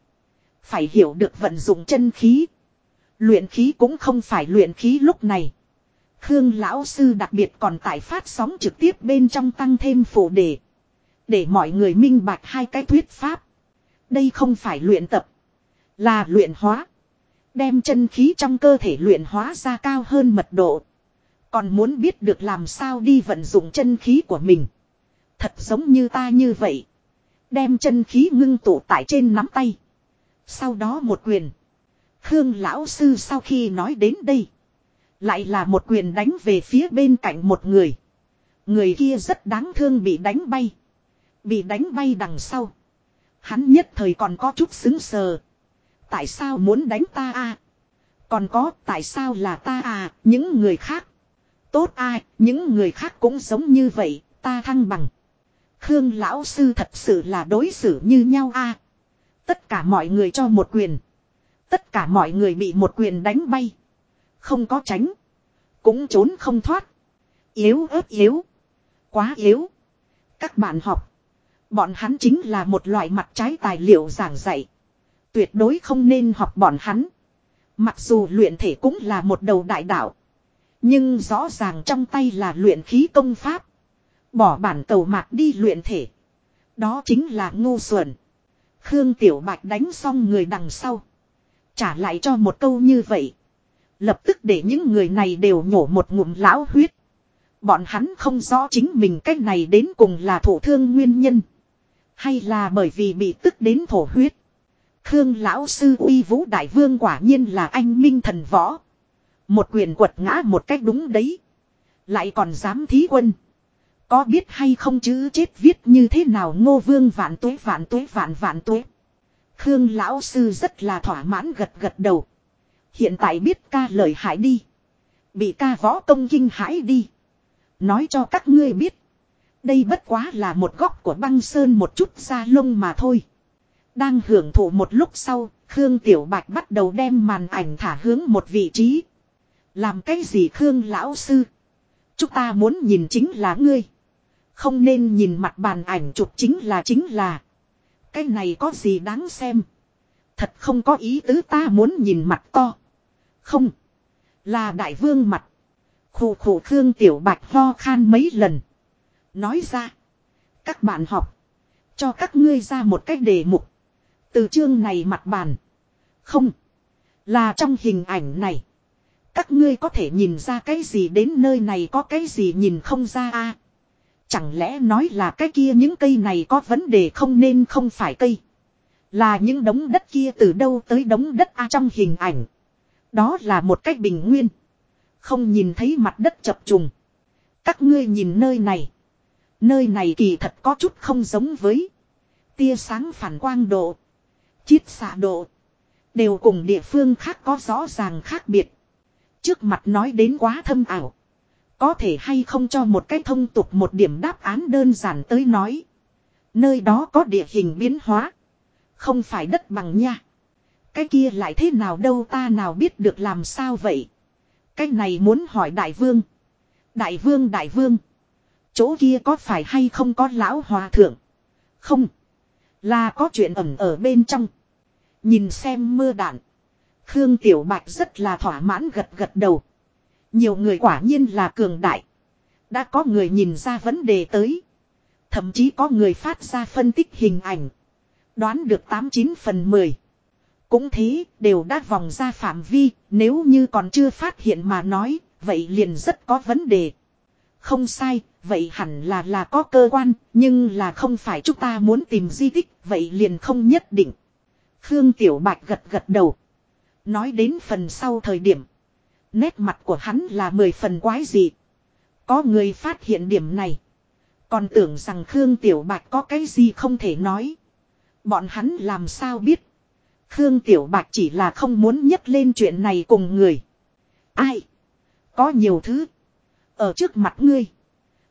[SPEAKER 1] Phải hiểu được vận dụng chân khí. Luyện khí cũng không phải luyện khí lúc này. Khương lão sư đặc biệt còn tại phát sóng trực tiếp bên trong tăng thêm phụ đề. Để mọi người minh bạch hai cái thuyết pháp. Đây không phải luyện tập. Là luyện hóa. Đem chân khí trong cơ thể luyện hóa ra cao hơn mật độ. Còn muốn biết được làm sao đi vận dụng chân khí của mình. Thật giống như ta như vậy. Đem chân khí ngưng tụ tại trên nắm tay. Sau đó một quyền. Khương lão sư sau khi nói đến đây. Lại là một quyền đánh về phía bên cạnh một người. Người kia rất đáng thương bị đánh bay. Bị đánh bay đằng sau. Hắn nhất thời còn có chút xứng sờ. Tại sao muốn đánh ta à? Còn có tại sao là ta à, những người khác. Tốt ai, những người khác cũng giống như vậy, ta thăng bằng. Khương lão sư thật sự là đối xử như nhau a. Tất cả mọi người cho một quyền. Tất cả mọi người bị một quyền đánh bay. Không có tránh. Cũng trốn không thoát. Yếu ớt yếu. Quá yếu. Các bạn học. Bọn hắn chính là một loại mặt trái tài liệu giảng dạy. Tuyệt đối không nên học bọn hắn. Mặc dù luyện thể cũng là một đầu đại đạo. Nhưng rõ ràng trong tay là luyện khí công pháp. Bỏ bản cầu mạc đi luyện thể. Đó chính là ngu xuẩn. Khương Tiểu Bạch đánh xong người đằng sau. Trả lại cho một câu như vậy. Lập tức để những người này đều nhổ một ngụm lão huyết. Bọn hắn không rõ chính mình cách này đến cùng là thổ thương nguyên nhân. Hay là bởi vì bị tức đến thổ huyết. Khương lão sư uy vũ đại vương quả nhiên là anh minh thần võ. Một quyền quật ngã một cách đúng đấy. Lại còn dám thí quân. Có biết hay không chữ chết viết như thế nào ngô vương vạn tuế vạn tuế vạn vạn tuế. Khương lão sư rất là thỏa mãn gật gật đầu. Hiện tại biết ca lời hại đi. Bị ca võ công kinh hãi đi. Nói cho các ngươi biết. Đây bất quá là một góc của băng sơn một chút da lông mà thôi. Đang hưởng thụ một lúc sau, Khương Tiểu Bạch bắt đầu đem màn ảnh thả hướng một vị trí. Làm cái gì Khương Lão Sư? Chúng ta muốn nhìn chính là ngươi. Không nên nhìn mặt bàn ảnh chụp chính là chính là. Cái này có gì đáng xem. Thật không có ý tứ ta muốn nhìn mặt to. Không. Là đại vương mặt. Khủ khủ Khương Tiểu Bạch ho khan mấy lần. Nói ra. Các bạn học. Cho các ngươi ra một cách đề mục. Từ chương này mặt bàn. Không. Là trong hình ảnh này. Các ngươi có thể nhìn ra cái gì đến nơi này có cái gì nhìn không ra a Chẳng lẽ nói là cái kia những cây này có vấn đề không nên không phải cây. Là những đống đất kia từ đâu tới đống đất a trong hình ảnh. Đó là một cách bình nguyên. Không nhìn thấy mặt đất chập trùng. Các ngươi nhìn nơi này. Nơi này kỳ thật có chút không giống với. Tia sáng phản quang độ. Chiết xạ độ. Đều cùng địa phương khác có rõ ràng khác biệt. Trước mặt nói đến quá thâm ảo. Có thể hay không cho một cái thông tục một điểm đáp án đơn giản tới nói. Nơi đó có địa hình biến hóa. Không phải đất bằng nha. Cái kia lại thế nào đâu ta nào biết được làm sao vậy. Cái này muốn hỏi đại vương. Đại vương đại vương. Chỗ kia có phải hay không có lão hòa thượng. Không. Là có chuyện ẩn ở bên trong. Nhìn xem mưa đạn. Khương Tiểu Bạch rất là thỏa mãn gật gật đầu. Nhiều người quả nhiên là cường đại. Đã có người nhìn ra vấn đề tới. Thậm chí có người phát ra phân tích hình ảnh. Đoán được 89 phần 10. Cũng thế, đều đã vòng ra phạm vi, nếu như còn chưa phát hiện mà nói, vậy liền rất có vấn đề. Không sai, vậy hẳn là là có cơ quan, nhưng là không phải chúng ta muốn tìm di tích, vậy liền không nhất định. Khương Tiểu Bạch gật gật đầu. Nói đến phần sau thời điểm. Nét mặt của hắn là mười phần quái dị. Có người phát hiện điểm này. Còn tưởng rằng Khương Tiểu Bạch có cái gì không thể nói. Bọn hắn làm sao biết. Khương Tiểu Bạch chỉ là không muốn nhắc lên chuyện này cùng người. Ai? Có nhiều thứ. Ở trước mặt ngươi.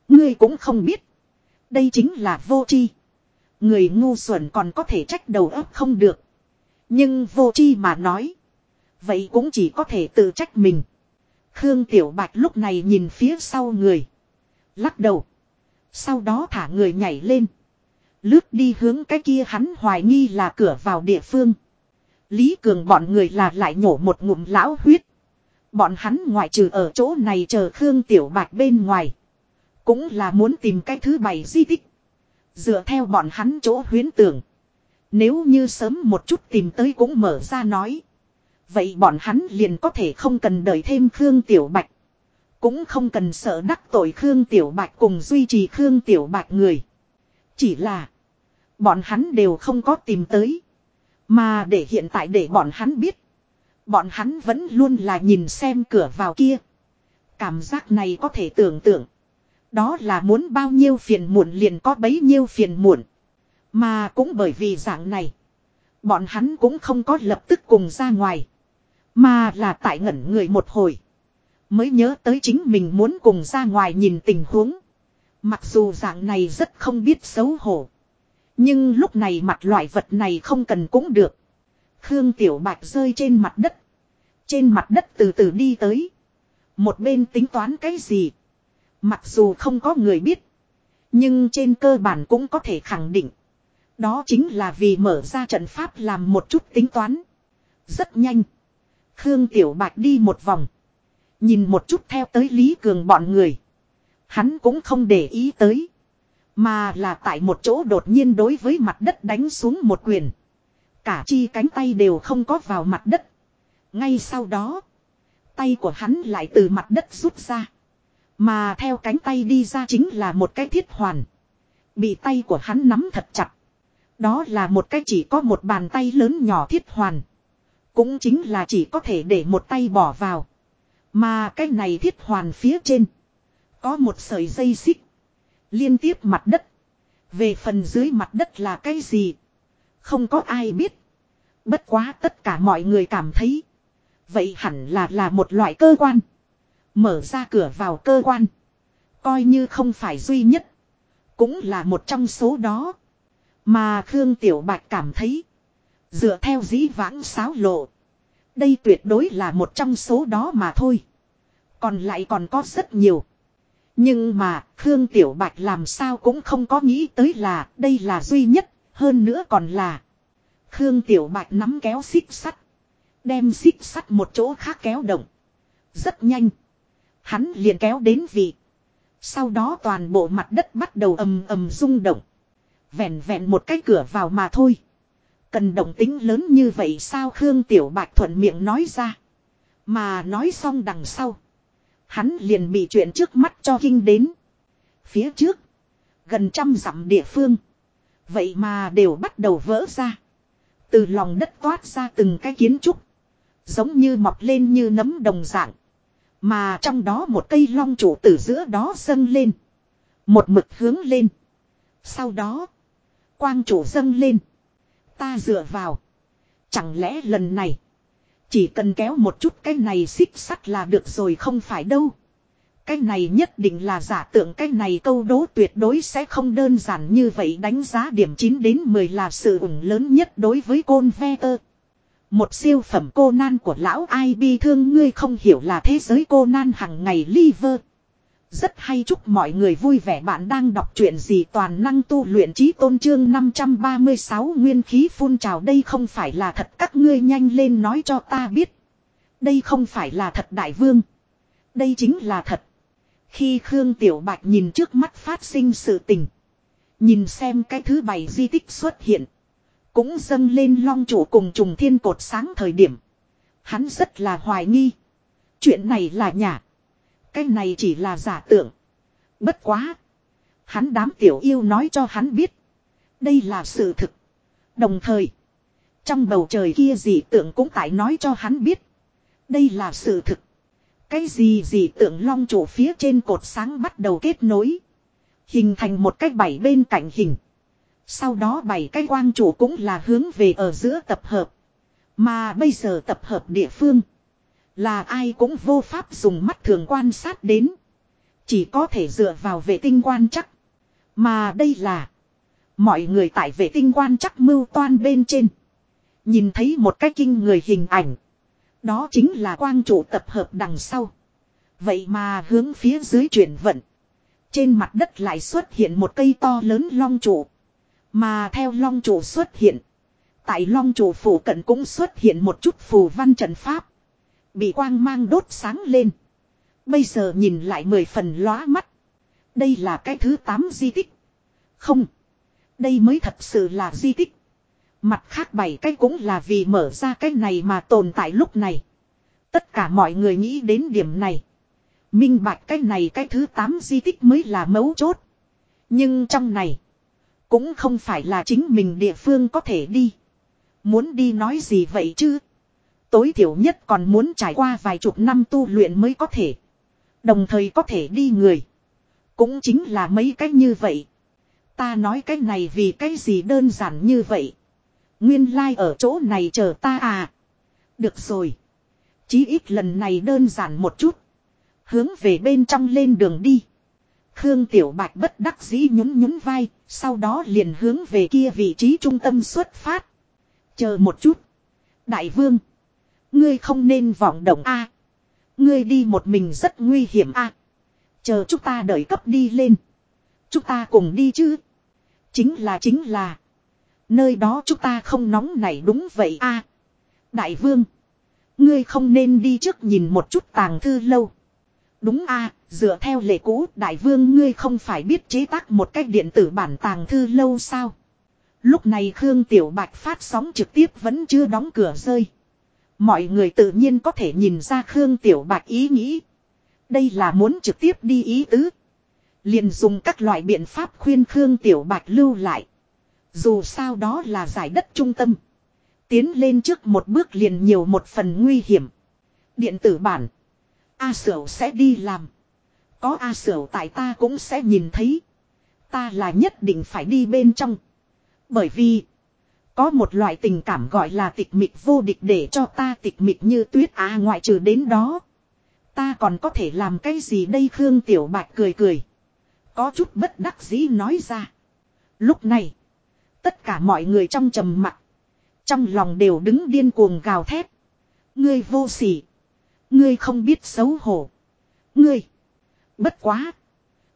[SPEAKER 1] Ngươi cũng không biết. Đây chính là vô tri. Người ngu xuẩn còn có thể trách đầu óc không được. Nhưng vô tri mà nói. Vậy cũng chỉ có thể tự trách mình. Khương Tiểu Bạch lúc này nhìn phía sau người. Lắc đầu. Sau đó thả người nhảy lên. Lướt đi hướng cái kia hắn hoài nghi là cửa vào địa phương. Lý Cường bọn người là lại nhổ một ngụm lão huyết. Bọn hắn ngoại trừ ở chỗ này chờ Khương Tiểu Bạch bên ngoài. Cũng là muốn tìm cái thứ bảy di tích. Dựa theo bọn hắn chỗ huyến tưởng. Nếu như sớm một chút tìm tới cũng mở ra nói. Vậy bọn hắn liền có thể không cần đợi thêm Khương Tiểu Bạch. Cũng không cần sợ đắc tội Khương Tiểu Bạch cùng duy trì Khương Tiểu Bạch người. Chỉ là. Bọn hắn đều không có tìm tới. Mà để hiện tại để bọn hắn biết. Bọn hắn vẫn luôn là nhìn xem cửa vào kia. Cảm giác này có thể tưởng tượng. Đó là muốn bao nhiêu phiền muộn liền có bấy nhiêu phiền muộn. Mà cũng bởi vì dạng này. Bọn hắn cũng không có lập tức cùng ra ngoài. Mà là tại ngẩn người một hồi. Mới nhớ tới chính mình muốn cùng ra ngoài nhìn tình huống. Mặc dù dạng này rất không biết xấu hổ. Nhưng lúc này mặt loại vật này không cần cũng được. Khương Tiểu Bạch rơi trên mặt đất. Trên mặt đất từ từ đi tới. Một bên tính toán cái gì. Mặc dù không có người biết. Nhưng trên cơ bản cũng có thể khẳng định. Đó chính là vì mở ra trận pháp làm một chút tính toán. Rất nhanh. Khương Tiểu Bạch đi một vòng. Nhìn một chút theo tới Lý Cường bọn người. Hắn cũng không để ý tới. Mà là tại một chỗ đột nhiên đối với mặt đất đánh xuống một quyền. Cả chi cánh tay đều không có vào mặt đất. Ngay sau đó. Tay của hắn lại từ mặt đất rút ra. Mà theo cánh tay đi ra chính là một cái thiết hoàn. Bị tay của hắn nắm thật chặt. Đó là một cái chỉ có một bàn tay lớn nhỏ thiết hoàn. Cũng chính là chỉ có thể để một tay bỏ vào. Mà cái này thiết hoàn phía trên. Có một sợi dây xích. Liên tiếp mặt đất. Về phần dưới mặt đất là cái gì? Không có ai biết. Bất quá tất cả mọi người cảm thấy. Vậy hẳn là là một loại cơ quan. Mở ra cửa vào cơ quan. Coi như không phải duy nhất. Cũng là một trong số đó. Mà Khương Tiểu Bạch cảm thấy. Dựa theo dĩ vãng sáo lộ. Đây tuyệt đối là một trong số đó mà thôi. Còn lại còn có rất nhiều. Nhưng mà, Khương Tiểu Bạch làm sao cũng không có nghĩ tới là đây là duy nhất. Hơn nữa còn là. Khương Tiểu Bạch nắm kéo xích sắt. Đem xích sắt một chỗ khác kéo động. Rất nhanh. Hắn liền kéo đến vị. Sau đó toàn bộ mặt đất bắt đầu ầm ầm rung động. Vẹn vẹn một cái cửa vào mà thôi. Cần động tính lớn như vậy sao Khương Tiểu Bạch thuận miệng nói ra. Mà nói xong đằng sau. Hắn liền bị chuyện trước mắt cho kinh đến. Phía trước. Gần trăm dặm địa phương. Vậy mà đều bắt đầu vỡ ra. Từ lòng đất toát ra từng cái kiến trúc. Giống như mọc lên như nấm đồng dạng. Mà trong đó một cây long trụ từ giữa đó dâng lên. Một mực hướng lên. Sau đó. Quang trụ dâng lên. Ta dựa vào. Chẳng lẽ lần này. Chỉ cần kéo một chút cái này xích sắt là được rồi không phải đâu. Cái này nhất định là giả tượng cái này câu đố tuyệt đối sẽ không đơn giản như vậy đánh giá điểm 9 đến 10 là sự ủng lớn nhất đối với côn ve tơ. Một siêu phẩm cô nan của lão ai bi thương ngươi không hiểu là thế giới cô nan hằng ngày liver. Rất hay chúc mọi người vui vẻ bạn đang đọc truyện gì toàn năng tu luyện trí tôn trương 536 nguyên khí phun trào đây không phải là thật các ngươi nhanh lên nói cho ta biết. Đây không phải là thật đại vương. Đây chính là thật. Khi Khương Tiểu Bạch nhìn trước mắt phát sinh sự tình. Nhìn xem cái thứ bảy di tích xuất hiện. Cũng dâng lên long chủ cùng trùng thiên cột sáng thời điểm. Hắn rất là hoài nghi. Chuyện này là nhà. Cái này chỉ là giả tưởng. Bất quá. Hắn đám tiểu yêu nói cho hắn biết. Đây là sự thực. Đồng thời. Trong bầu trời kia dị tượng cũng tại nói cho hắn biết. Đây là sự thực. Cái gì dị tượng long chủ phía trên cột sáng bắt đầu kết nối. Hình thành một cái bảy bên cạnh hình. Sau đó bảy cái quang chủ cũng là hướng về ở giữa tập hợp. Mà bây giờ tập hợp địa phương. Là ai cũng vô pháp dùng mắt thường quan sát đến. Chỉ có thể dựa vào vệ tinh quan chắc. Mà đây là. Mọi người tại vệ tinh quan chắc mưu toan bên trên. Nhìn thấy một cái kinh người hình ảnh. Đó chính là quang trụ tập hợp đằng sau. Vậy mà hướng phía dưới chuyển vận. Trên mặt đất lại xuất hiện một cây to lớn long trụ. Mà theo long trụ xuất hiện. Tại long trụ phủ cận cũng xuất hiện một chút phù văn trận pháp. Bị quang mang đốt sáng lên. Bây giờ nhìn lại mười phần lóa mắt. Đây là cái thứ 8 di tích. Không. Đây mới thật sự là di tích. Mặt khác bảy cái cũng là vì mở ra cái này mà tồn tại lúc này. Tất cả mọi người nghĩ đến điểm này. Minh bạch cái này cái thứ 8 di tích mới là mấu chốt. Nhưng trong này. Cũng không phải là chính mình địa phương có thể đi. Muốn đi nói gì vậy chứ? Tối thiểu nhất còn muốn trải qua vài chục năm tu luyện mới có thể. Đồng thời có thể đi người. Cũng chính là mấy cái như vậy. Ta nói cái này vì cái gì đơn giản như vậy. Nguyên lai like ở chỗ này chờ ta à. Được rồi. Chí ít lần này đơn giản một chút. Hướng về bên trong lên đường đi. Khương Tiểu Bạch bất đắc dĩ nhún nhún vai, sau đó liền hướng về kia vị trí trung tâm xuất phát. Chờ một chút. Đại vương. Ngươi không nên vọng động a. Ngươi đi một mình rất nguy hiểm a. Chờ chúng ta đợi cấp đi lên. Chúng ta cùng đi chứ. Chính là chính là. Nơi đó chúng ta không nóng này đúng vậy a. Đại vương. Ngươi không nên đi trước nhìn một chút tàng thư lâu. Đúng a, dựa theo lệ cũ, đại vương ngươi không phải biết chế tác một cách điện tử bản tàng thư lâu sao? Lúc này Khương Tiểu Bạch phát sóng trực tiếp vẫn chưa đóng cửa rơi. Mọi người tự nhiên có thể nhìn ra Khương Tiểu Bạch ý nghĩ. Đây là muốn trực tiếp đi ý tứ. Liền dùng các loại biện pháp khuyên Khương Tiểu Bạch lưu lại. Dù sao đó là giải đất trung tâm. Tiến lên trước một bước liền nhiều một phần nguy hiểm. Điện tử bản. A Sở sẽ đi làm. Có A Sở tại ta cũng sẽ nhìn thấy. Ta là nhất định phải đi bên trong. Bởi vì. Có một loại tình cảm gọi là tịch mịch vô địch để cho ta tịch mịch như tuyết á ngoại trừ đến đó. Ta còn có thể làm cái gì đây Khương Tiểu Bạch cười cười. Có chút bất đắc dĩ nói ra. Lúc này. Tất cả mọi người trong trầm mặt. Trong lòng đều đứng điên cuồng gào thét. Ngươi vô sỉ. Ngươi không biết xấu hổ. Ngươi. Bất quá.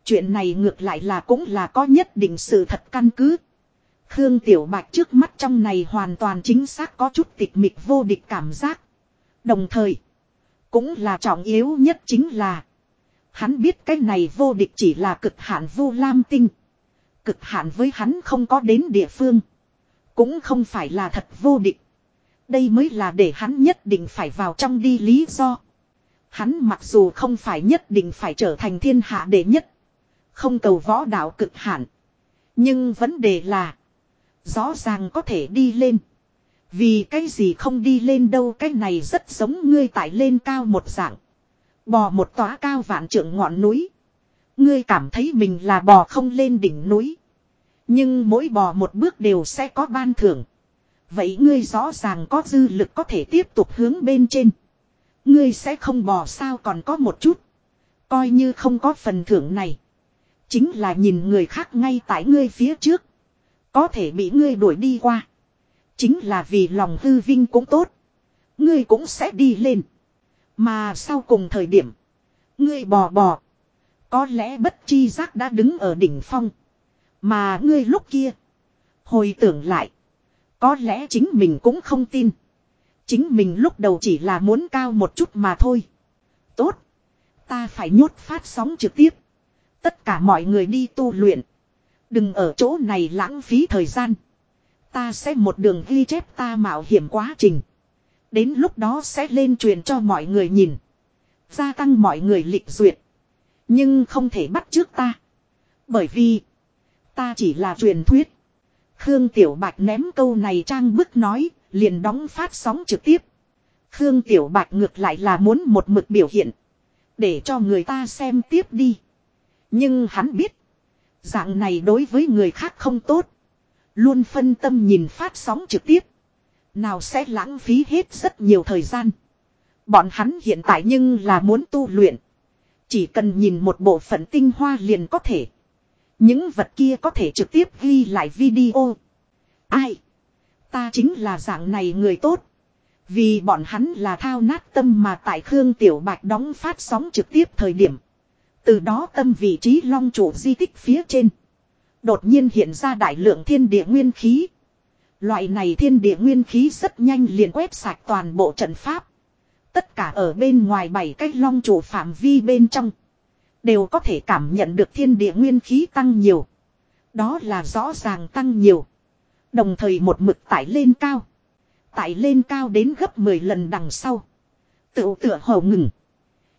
[SPEAKER 1] Chuyện này ngược lại là cũng là có nhất định sự thật căn cứ. Khương Tiểu Bạch trước mắt trong này hoàn toàn chính xác có chút tịch mịch vô địch cảm giác. Đồng thời. Cũng là trọng yếu nhất chính là. Hắn biết cái này vô địch chỉ là cực hạn vô lam tinh. Cực hạn với hắn không có đến địa phương. Cũng không phải là thật vô địch. Đây mới là để hắn nhất định phải vào trong đi lý do. Hắn mặc dù không phải nhất định phải trở thành thiên hạ đệ nhất. Không cầu võ đạo cực hạn. Nhưng vấn đề là. Rõ ràng có thể đi lên. Vì cái gì không đi lên đâu, cái này rất giống ngươi tải lên cao một dạng. Bò một tóa cao vạn trượng ngọn núi. Ngươi cảm thấy mình là bò không lên đỉnh núi. Nhưng mỗi bò một bước đều sẽ có ban thưởng. Vậy ngươi rõ ràng có dư lực có thể tiếp tục hướng bên trên. Ngươi sẽ không bò sao còn có một chút. Coi như không có phần thưởng này. Chính là nhìn người khác ngay tại ngươi phía trước. Có thể bị ngươi đuổi đi qua. Chính là vì lòng hư vinh cũng tốt. Ngươi cũng sẽ đi lên. Mà sau cùng thời điểm. Ngươi bò bò. Có lẽ bất chi giác đã đứng ở đỉnh phong. Mà ngươi lúc kia. Hồi tưởng lại. Có lẽ chính mình cũng không tin. Chính mình lúc đầu chỉ là muốn cao một chút mà thôi. Tốt. Ta phải nhốt phát sóng trực tiếp. Tất cả mọi người đi tu luyện. Đừng ở chỗ này lãng phí thời gian. Ta sẽ một đường ghi chép ta mạo hiểm quá trình. Đến lúc đó sẽ lên truyền cho mọi người nhìn. Gia tăng mọi người lịch duyệt. Nhưng không thể bắt trước ta. Bởi vì. Ta chỉ là truyền thuyết. Khương Tiểu Bạch ném câu này trang bức nói. Liền đóng phát sóng trực tiếp. Khương Tiểu Bạch ngược lại là muốn một mực biểu hiện. Để cho người ta xem tiếp đi. Nhưng hắn biết. Dạng này đối với người khác không tốt. Luôn phân tâm nhìn phát sóng trực tiếp. Nào sẽ lãng phí hết rất nhiều thời gian. Bọn hắn hiện tại nhưng là muốn tu luyện. Chỉ cần nhìn một bộ phận tinh hoa liền có thể. Những vật kia có thể trực tiếp ghi lại video. Ai? Ta chính là dạng này người tốt. Vì bọn hắn là thao nát tâm mà tại Khương Tiểu Bạch đóng phát sóng trực tiếp thời điểm. Từ đó tâm vị trí long chủ di tích phía trên. Đột nhiên hiện ra đại lượng thiên địa nguyên khí. Loại này thiên địa nguyên khí rất nhanh liền quét sạch toàn bộ trận pháp. Tất cả ở bên ngoài bảy cái long chủ phạm vi bên trong. Đều có thể cảm nhận được thiên địa nguyên khí tăng nhiều. Đó là rõ ràng tăng nhiều. Đồng thời một mực tải lên cao. Tải lên cao đến gấp 10 lần đằng sau. Tự tựa hầu ngừng.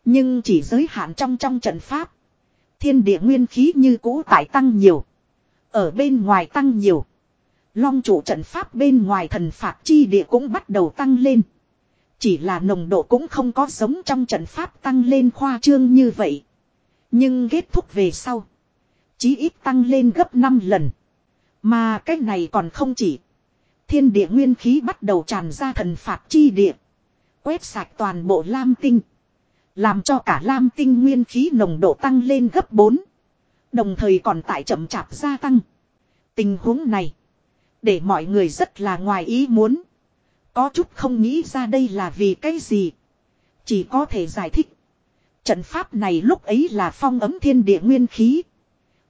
[SPEAKER 1] Nhưng chỉ giới hạn trong trong trận pháp. Thiên địa nguyên khí như cũ tại tăng nhiều. Ở bên ngoài tăng nhiều. Long chủ trận pháp bên ngoài thần phạt chi địa cũng bắt đầu tăng lên. Chỉ là nồng độ cũng không có giống trong trận pháp tăng lên khoa trương như vậy. Nhưng kết thúc về sau. Chí ít tăng lên gấp 5 lần. Mà cái này còn không chỉ. Thiên địa nguyên khí bắt đầu tràn ra thần phạt chi địa. Quét sạch toàn bộ lam tinh. Làm cho cả lam tinh nguyên khí nồng độ tăng lên gấp 4. Đồng thời còn tại chậm chạp gia tăng. Tình huống này. Để mọi người rất là ngoài ý muốn. Có chút không nghĩ ra đây là vì cái gì. Chỉ có thể giải thích. Trận pháp này lúc ấy là phong ấm thiên địa nguyên khí.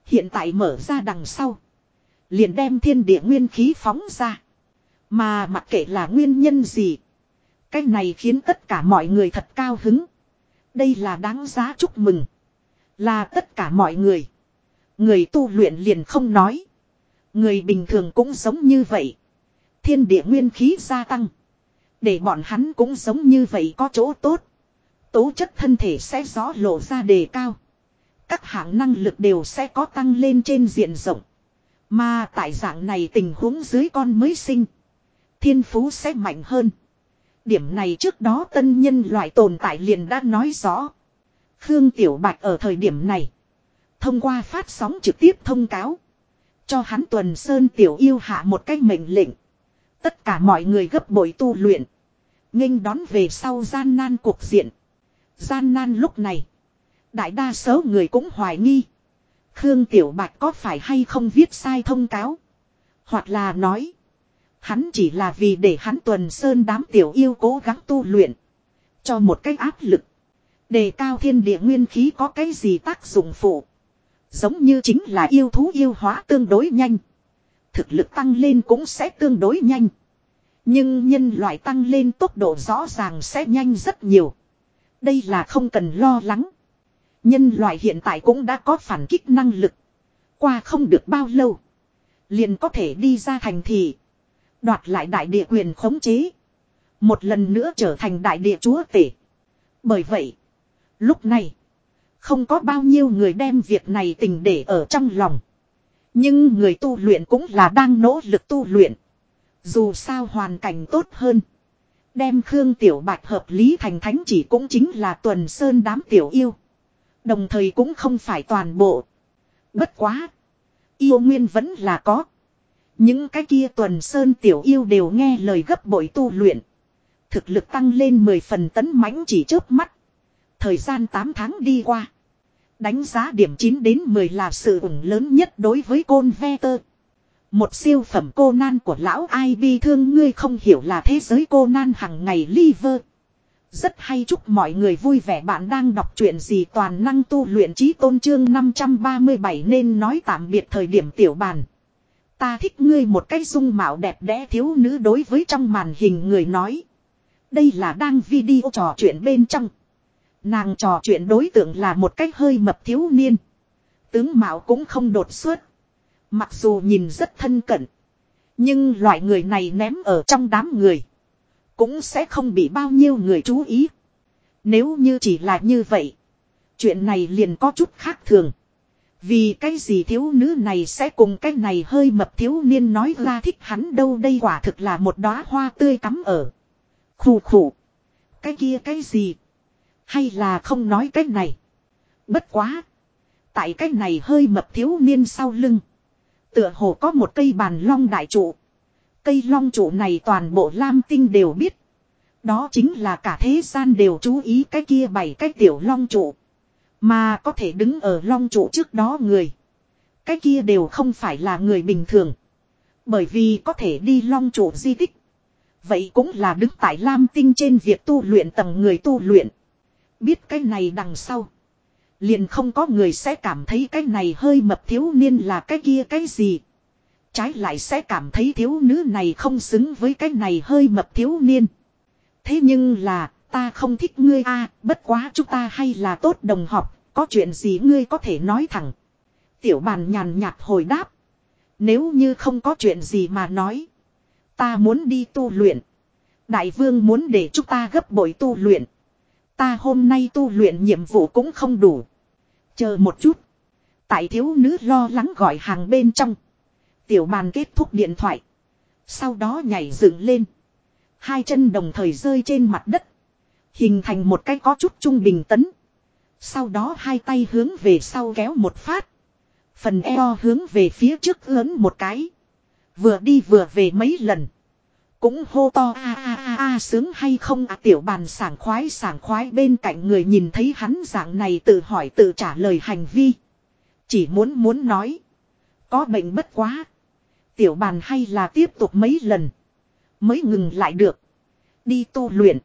[SPEAKER 1] Hiện tại mở ra đằng sau. Liền đem thiên địa nguyên khí phóng ra. Mà mặc kệ là nguyên nhân gì. Cái này khiến tất cả mọi người thật cao hứng. Đây là đáng giá chúc mừng. Là tất cả mọi người. Người tu luyện liền không nói. Người bình thường cũng giống như vậy. Thiên địa nguyên khí gia tăng. Để bọn hắn cũng giống như vậy có chỗ tốt. Tố chất thân thể sẽ rõ lộ ra đề cao. Các hạng năng lực đều sẽ có tăng lên trên diện rộng. Mà tại dạng này tình huống dưới con mới sinh. Thiên phú sẽ mạnh hơn. Điểm này trước đó tân nhân loại tồn tại liền đã nói rõ. Khương Tiểu Bạch ở thời điểm này. Thông qua phát sóng trực tiếp thông cáo. Cho hắn tuần sơn tiểu yêu hạ một cách mệnh lệnh. Tất cả mọi người gấp bội tu luyện. nghênh đón về sau gian nan cuộc diện. Gian nan lúc này. Đại đa số người cũng hoài nghi. Khương Tiểu Bạch có phải hay không viết sai thông cáo. Hoặc là nói. Hắn chỉ là vì để hắn tuần sơn đám tiểu yêu cố gắng tu luyện. Cho một cách áp lực. Đề cao thiên địa nguyên khí có cái gì tác dụng phụ. Giống như chính là yêu thú yêu hóa tương đối nhanh. Thực lực tăng lên cũng sẽ tương đối nhanh. Nhưng nhân loại tăng lên tốc độ rõ ràng sẽ nhanh rất nhiều. Đây là không cần lo lắng. Nhân loại hiện tại cũng đã có phản kích năng lực. Qua không được bao lâu. Liền có thể đi ra thành thị. Đoạt lại đại địa quyền khống chế. Một lần nữa trở thành đại địa chúa tể. Bởi vậy. Lúc này. Không có bao nhiêu người đem việc này tình để ở trong lòng. Nhưng người tu luyện cũng là đang nỗ lực tu luyện. Dù sao hoàn cảnh tốt hơn. Đem Khương Tiểu Bạch hợp lý thành thánh chỉ cũng chính là tuần sơn đám tiểu yêu. Đồng thời cũng không phải toàn bộ. Bất quá. Yêu nguyên vẫn là có. Những cái kia tuần sơn tiểu yêu đều nghe lời gấp bội tu luyện. Thực lực tăng lên 10 phần tấn mãnh chỉ chớp mắt. Thời gian 8 tháng đi qua. Đánh giá điểm 9 đến 10 là sự ủng lớn nhất đối với côn ve tơ. Một siêu phẩm cô nan của lão ai bi thương ngươi không hiểu là thế giới cô nan hằng ngày liver. Rất hay chúc mọi người vui vẻ bạn đang đọc truyện gì toàn năng tu luyện trí tôn trương 537 nên nói tạm biệt thời điểm tiểu bàn. Ta thích ngươi một cái dung mạo đẹp đẽ thiếu nữ đối với trong màn hình người nói. Đây là đang video trò chuyện bên trong. Nàng trò chuyện đối tượng là một cách hơi mập thiếu niên. Tướng mạo cũng không đột xuất. Mặc dù nhìn rất thân cận. Nhưng loại người này ném ở trong đám người. Cũng sẽ không bị bao nhiêu người chú ý. Nếu như chỉ là như vậy. Chuyện này liền có chút khác thường. Vì cái gì thiếu nữ này sẽ cùng cái này hơi mập thiếu niên nói ra thích hắn đâu đây quả thực là một đóa hoa tươi cắm ở. Khủ khủ. Cái kia cái gì. Hay là không nói cái này. Bất quá. Tại cái này hơi mập thiếu niên sau lưng. Tựa hồ có một cây bàn long đại trụ. Cây long trụ này toàn bộ lam tinh đều biết. Đó chính là cả thế gian đều chú ý cái kia bảy cái tiểu long trụ. Mà có thể đứng ở long trụ trước đó người. Cái kia đều không phải là người bình thường. Bởi vì có thể đi long trụ di tích. Vậy cũng là đứng tại Lam Tinh trên việc tu luyện tầng người tu luyện. Biết cái này đằng sau. Liền không có người sẽ cảm thấy cái này hơi mập thiếu niên là cái kia cái gì. Trái lại sẽ cảm thấy thiếu nữ này không xứng với cái này hơi mập thiếu niên. Thế nhưng là, ta không thích ngươi a bất quá chúng ta hay là tốt đồng học, có chuyện gì ngươi có thể nói thẳng. Tiểu bàn nhàn nhạt hồi đáp. Nếu như không có chuyện gì mà nói. Ta muốn đi tu luyện. Đại vương muốn để chúng ta gấp bội tu luyện. Ta hôm nay tu luyện nhiệm vụ cũng không đủ. Chờ một chút. Tại thiếu nữ lo lắng gọi hàng bên trong. Tiểu bàn kết thúc điện thoại. Sau đó nhảy dựng lên. Hai chân đồng thời rơi trên mặt đất. Hình thành một cái có chút trung bình tấn. Sau đó hai tay hướng về sau kéo một phát. Phần eo hướng về phía trước lớn một cái. Vừa đi vừa về mấy lần. Cũng hô to, a a a a sướng hay không à tiểu bàn sảng khoái sảng khoái bên cạnh người nhìn thấy hắn dạng này tự hỏi, tự trả lời hành vi. Chỉ muốn muốn nói. Có bệnh bất quá. Tiểu bàn hay là tiếp tục mấy lần. Mới ngừng lại được. Đi tu luyện.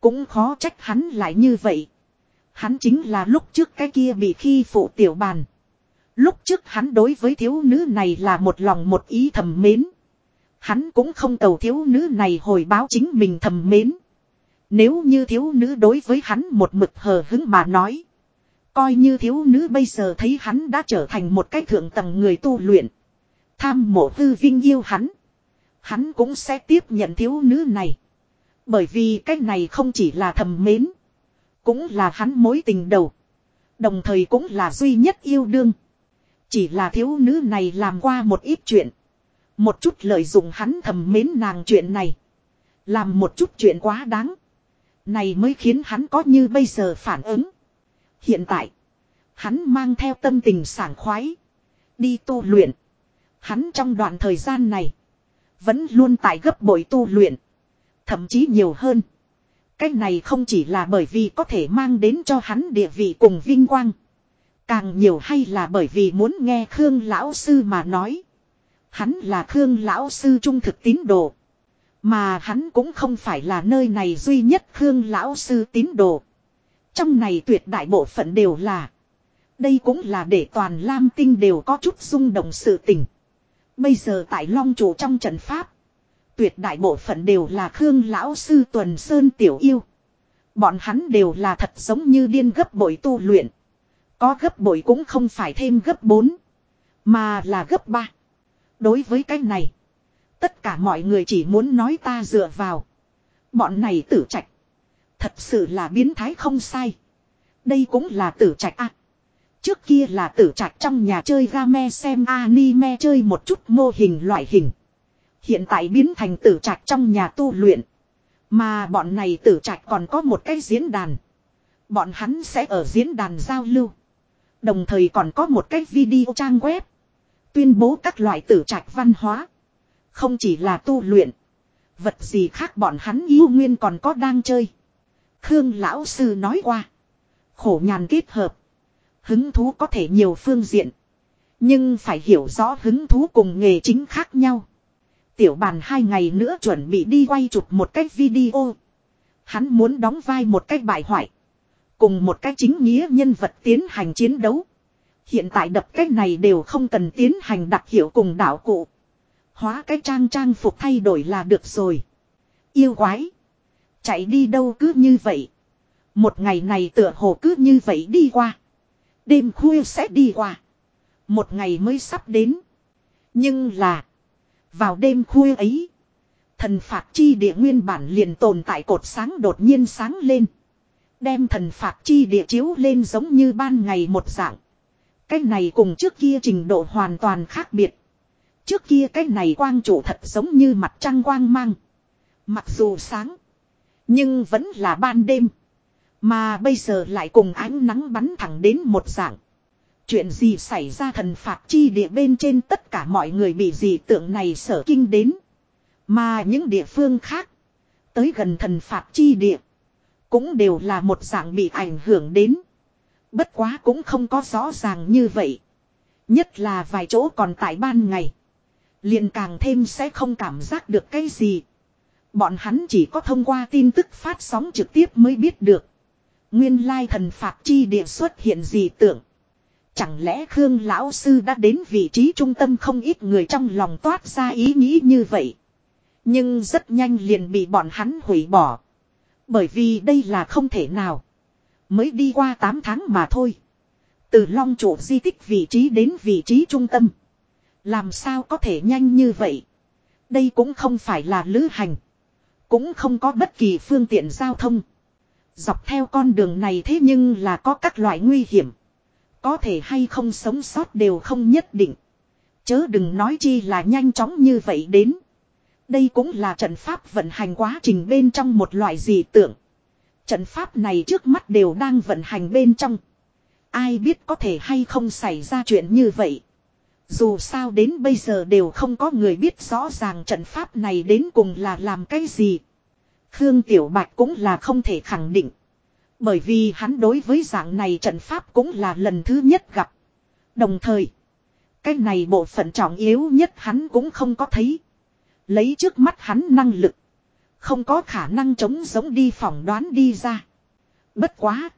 [SPEAKER 1] Cũng khó trách hắn lại như vậy. Hắn chính là lúc trước cái kia bị khi phụ tiểu bàn. Lúc trước hắn đối với thiếu nữ này là một lòng một ý thầm mến. Hắn cũng không cầu thiếu nữ này hồi báo chính mình thầm mến. Nếu như thiếu nữ đối với hắn một mực hờ hứng mà nói. Coi như thiếu nữ bây giờ thấy hắn đã trở thành một cái thượng tầng người tu luyện. Tham mộ tư vinh yêu hắn. Hắn cũng sẽ tiếp nhận thiếu nữ này. Bởi vì cái này không chỉ là thầm mến. Cũng là hắn mối tình đầu. Đồng thời cũng là duy nhất yêu đương. Chỉ là thiếu nữ này làm qua một ít chuyện. Một chút lợi dụng hắn thầm mến nàng chuyện này. Làm một chút chuyện quá đáng. Này mới khiến hắn có như bây giờ phản ứng. Hiện tại. Hắn mang theo tâm tình sảng khoái. Đi tu luyện. Hắn trong đoạn thời gian này. Vẫn luôn tại gấp bội tu luyện. Thậm chí nhiều hơn. Cái này không chỉ là bởi vì có thể mang đến cho hắn địa vị cùng vinh quang. Càng nhiều hay là bởi vì muốn nghe Khương Lão Sư mà nói. Hắn là Khương Lão Sư trung thực tín đồ. Mà hắn cũng không phải là nơi này duy nhất Khương Lão Sư tín đồ. Trong này tuyệt đại bộ phận đều là. Đây cũng là để toàn Lam Tinh đều có chút rung động sự tình. Bây giờ tại Long Chủ trong trận Pháp. Tuyệt đại bộ phận đều là Khương Lão Sư Tuần Sơn Tiểu Yêu. Bọn hắn đều là thật giống như điên gấp bội tu luyện. Có gấp bội cũng không phải thêm gấp 4. Mà là gấp 3. Đối với cái này. Tất cả mọi người chỉ muốn nói ta dựa vào. Bọn này tử trạch. Thật sự là biến thái không sai. Đây cũng là tử trạch à. Trước kia là tử trạch trong nhà chơi game xem anime chơi một chút mô hình loại hình. Hiện tại biến thành tử trạch trong nhà tu luyện. Mà bọn này tử trạch còn có một cái diễn đàn. Bọn hắn sẽ ở diễn đàn giao lưu. Đồng thời còn có một cái video trang web. Tuyên bố các loại tử trạch văn hóa. Không chỉ là tu luyện. Vật gì khác bọn hắn yêu nguyên còn có đang chơi. Khương Lão Sư nói qua. Khổ nhàn kết hợp. Hứng thú có thể nhiều phương diện. Nhưng phải hiểu rõ hứng thú cùng nghề chính khác nhau. Tiểu bàn hai ngày nữa chuẩn bị đi quay chụp một cái video. Hắn muốn đóng vai một cách bại hoại. Cùng một cách chính nghĩa nhân vật tiến hành chiến đấu. Hiện tại đập cách này đều không cần tiến hành đặc hiệu cùng đảo cụ. Hóa cái trang trang phục thay đổi là được rồi. Yêu quái. Chạy đi đâu cứ như vậy. Một ngày này tựa hồ cứ như vậy đi qua. Đêm khuya sẽ đi qua. Một ngày mới sắp đến. Nhưng là. Vào đêm khuya ấy. Thần phạt chi địa nguyên bản liền tồn tại cột sáng đột nhiên sáng lên. Đem thần phạt chi địa chiếu lên giống như ban ngày một dạng. Cái này cùng trước kia trình độ hoàn toàn khác biệt. Trước kia cái này quang chủ thật giống như mặt trăng quang mang. Mặc dù sáng. Nhưng vẫn là ban đêm. Mà bây giờ lại cùng ánh nắng bắn thẳng đến một dạng. Chuyện gì xảy ra thần phạt chi địa bên trên tất cả mọi người bị dị tượng này sở kinh đến. Mà những địa phương khác. Tới gần thần phạt chi địa. Cũng đều là một dạng bị ảnh hưởng đến. Bất quá cũng không có rõ ràng như vậy. Nhất là vài chỗ còn tại ban ngày. liền càng thêm sẽ không cảm giác được cái gì. Bọn hắn chỉ có thông qua tin tức phát sóng trực tiếp mới biết được. Nguyên lai thần phạt chi địa xuất hiện gì tưởng. Chẳng lẽ Khương Lão Sư đã đến vị trí trung tâm không ít người trong lòng toát ra ý nghĩ như vậy. Nhưng rất nhanh liền bị bọn hắn hủy bỏ. Bởi vì đây là không thể nào. Mới đi qua 8 tháng mà thôi. Từ long trụ di tích vị trí đến vị trí trung tâm. Làm sao có thể nhanh như vậy. Đây cũng không phải là lữ hành. Cũng không có bất kỳ phương tiện giao thông. Dọc theo con đường này thế nhưng là có các loại nguy hiểm. Có thể hay không sống sót đều không nhất định. Chớ đừng nói chi là nhanh chóng như vậy đến. Đây cũng là trận pháp vận hành quá trình bên trong một loại dị tượng. Trận pháp này trước mắt đều đang vận hành bên trong. Ai biết có thể hay không xảy ra chuyện như vậy. Dù sao đến bây giờ đều không có người biết rõ ràng trận pháp này đến cùng là làm cái gì. Khương Tiểu Bạch cũng là không thể khẳng định. Bởi vì hắn đối với dạng này trận pháp cũng là lần thứ nhất gặp. Đồng thời, cái này bộ phận trọng yếu nhất hắn cũng không có thấy. Lấy trước mắt hắn năng lực. Không có khả năng chống giống đi phỏng đoán đi ra. Bất quá.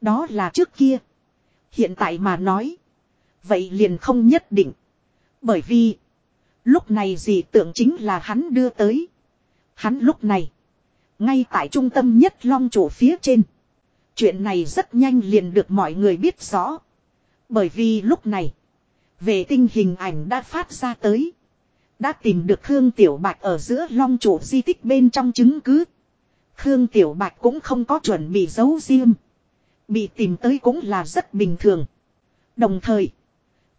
[SPEAKER 1] Đó là trước kia. Hiện tại mà nói. Vậy liền không nhất định. Bởi vì. Lúc này gì tưởng chính là hắn đưa tới. Hắn lúc này. Ngay tại trung tâm nhất long chủ phía trên. Chuyện này rất nhanh liền được mọi người biết rõ. Bởi vì lúc này. Vệ tinh hình ảnh đã phát ra tới. Đã tìm được Khương Tiểu Bạch ở giữa long chủ di tích bên trong chứng cứ. Khương Tiểu Bạch cũng không có chuẩn bị giấu riêng. Bị tìm tới cũng là rất bình thường. Đồng thời.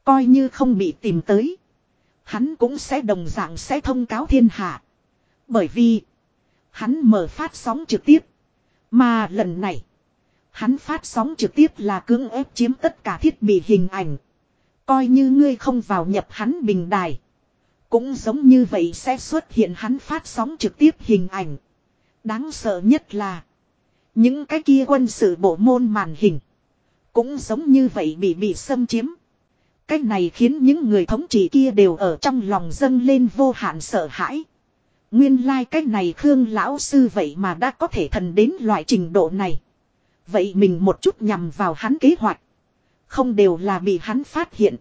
[SPEAKER 1] Coi như không bị tìm tới. Hắn cũng sẽ đồng dạng sẽ thông cáo thiên hạ. Bởi vì. Hắn mở phát sóng trực tiếp. Mà lần này. Hắn phát sóng trực tiếp là cưỡng ép chiếm tất cả thiết bị hình ảnh. Coi như ngươi không vào nhập hắn bình đài. Cũng giống như vậy sẽ xuất hiện hắn phát sóng trực tiếp hình ảnh. Đáng sợ nhất là. Những cái kia quân sự bộ môn màn hình. Cũng giống như vậy bị bị xâm chiếm. Cái này khiến những người thống trị kia đều ở trong lòng dâng lên vô hạn sợ hãi. Nguyên lai like cái này Khương lão sư vậy mà đã có thể thần đến loại trình độ này. Vậy mình một chút nhằm vào hắn kế hoạch. Không đều là bị hắn phát hiện.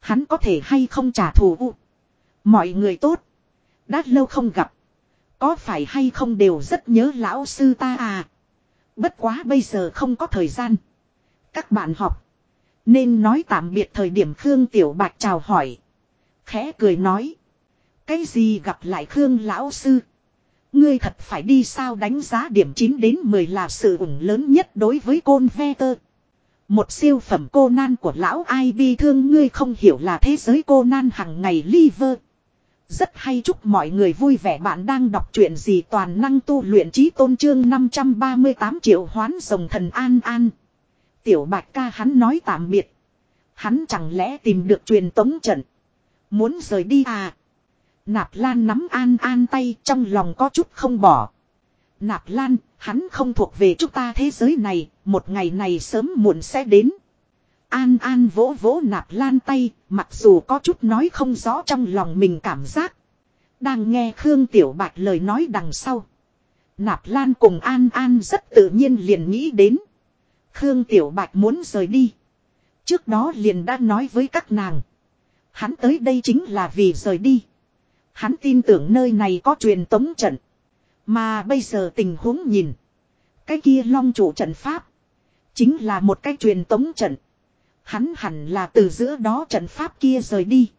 [SPEAKER 1] Hắn có thể hay không trả thù. Mọi người tốt. Đã lâu không gặp. Có phải hay không đều rất nhớ lão sư ta à. Bất quá bây giờ không có thời gian. Các bạn học. Nên nói tạm biệt thời điểm Khương Tiểu Bạch chào hỏi. Khẽ cười nói. Cái gì gặp lại Khương lão sư. Ngươi thật phải đi sao đánh giá điểm 9 đến 10 là sự ủng lớn nhất đối với côn ve tơ. Một siêu phẩm cô nan của lão ai bi thương ngươi không hiểu là thế giới cô nan hằng ngày liver. Rất hay chúc mọi người vui vẻ bạn đang đọc truyện gì toàn năng tu luyện trí tôn trương 538 triệu hoán rồng thần an an. Tiểu bạch ca hắn nói tạm biệt. Hắn chẳng lẽ tìm được truyền tống trận. Muốn rời đi à. Nạp Lan nắm An An tay trong lòng có chút không bỏ. Nạp Lan, hắn không thuộc về chúng ta thế giới này, một ngày này sớm muộn sẽ đến. An An vỗ vỗ Nạp Lan tay, mặc dù có chút nói không rõ trong lòng mình cảm giác. Đang nghe Khương Tiểu Bạch lời nói đằng sau. Nạp Lan cùng An An rất tự nhiên liền nghĩ đến. Khương Tiểu Bạch muốn rời đi. Trước đó liền đã nói với các nàng. Hắn tới đây chính là vì rời đi. Hắn tin tưởng nơi này có truyền tống trận. Mà bây giờ tình huống nhìn. Cái kia long chủ trận pháp. Chính là một cái truyền tống trận. Hắn hẳn là từ giữa đó trận pháp kia rời đi.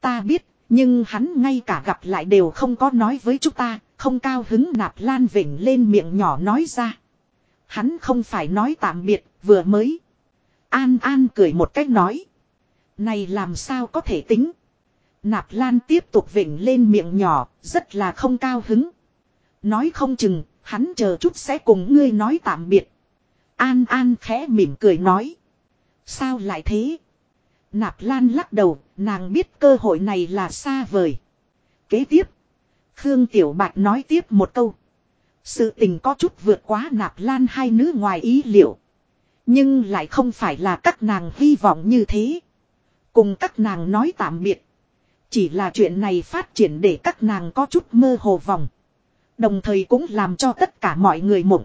[SPEAKER 1] Ta biết, nhưng hắn ngay cả gặp lại đều không có nói với chúng ta, không cao hứng nạp lan vỉnh lên miệng nhỏ nói ra. Hắn không phải nói tạm biệt, vừa mới. An An cười một cách nói. Này làm sao có thể tính. Nạp Lan tiếp tục vịnh lên miệng nhỏ, rất là không cao hứng. Nói không chừng, hắn chờ chút sẽ cùng ngươi nói tạm biệt. An An khẽ mỉm cười nói. Sao lại thế? Nạp Lan lắc đầu, nàng biết cơ hội này là xa vời. Kế tiếp, Khương Tiểu Bạch nói tiếp một câu. Sự tình có chút vượt quá Nạp Lan hai nữ ngoài ý liệu. Nhưng lại không phải là các nàng hy vọng như thế. Cùng các nàng nói tạm biệt. Chỉ là chuyện này phát triển để các nàng có chút mơ hồ vòng. Đồng thời cũng làm cho tất cả mọi người mộng.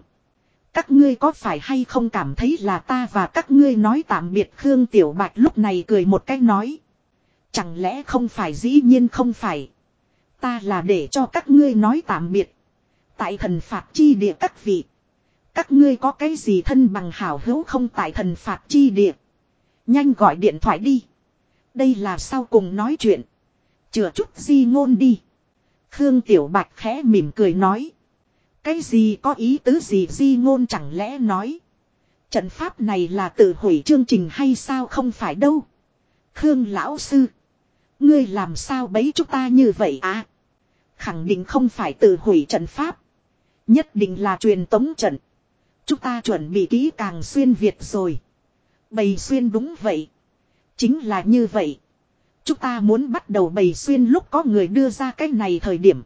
[SPEAKER 1] Các ngươi có phải hay không cảm thấy là ta và các ngươi nói tạm biệt Khương Tiểu Bạch lúc này cười một cách nói. Chẳng lẽ không phải dĩ nhiên không phải. Ta là để cho các ngươi nói tạm biệt. Tại thần phạt chi địa các vị. Các ngươi có cái gì thân bằng hảo hữu không tại thần phạt chi địa. Nhanh gọi điện thoại đi. Đây là sau cùng nói chuyện. Chừa chút di ngôn đi. Khương Tiểu Bạch khẽ mỉm cười nói. Cái gì có ý tứ gì di ngôn chẳng lẽ nói. Trận pháp này là tự hủy chương trình hay sao không phải đâu. Khương Lão Sư. Ngươi làm sao bấy chúng ta như vậy à? Khẳng định không phải tự hủy trận pháp. Nhất định là truyền tống trận. Chúng ta chuẩn bị kỹ càng xuyên Việt rồi. bày xuyên đúng vậy. Chính là như vậy. Chúng ta muốn bắt đầu bày xuyên lúc có người đưa ra cái này thời điểm.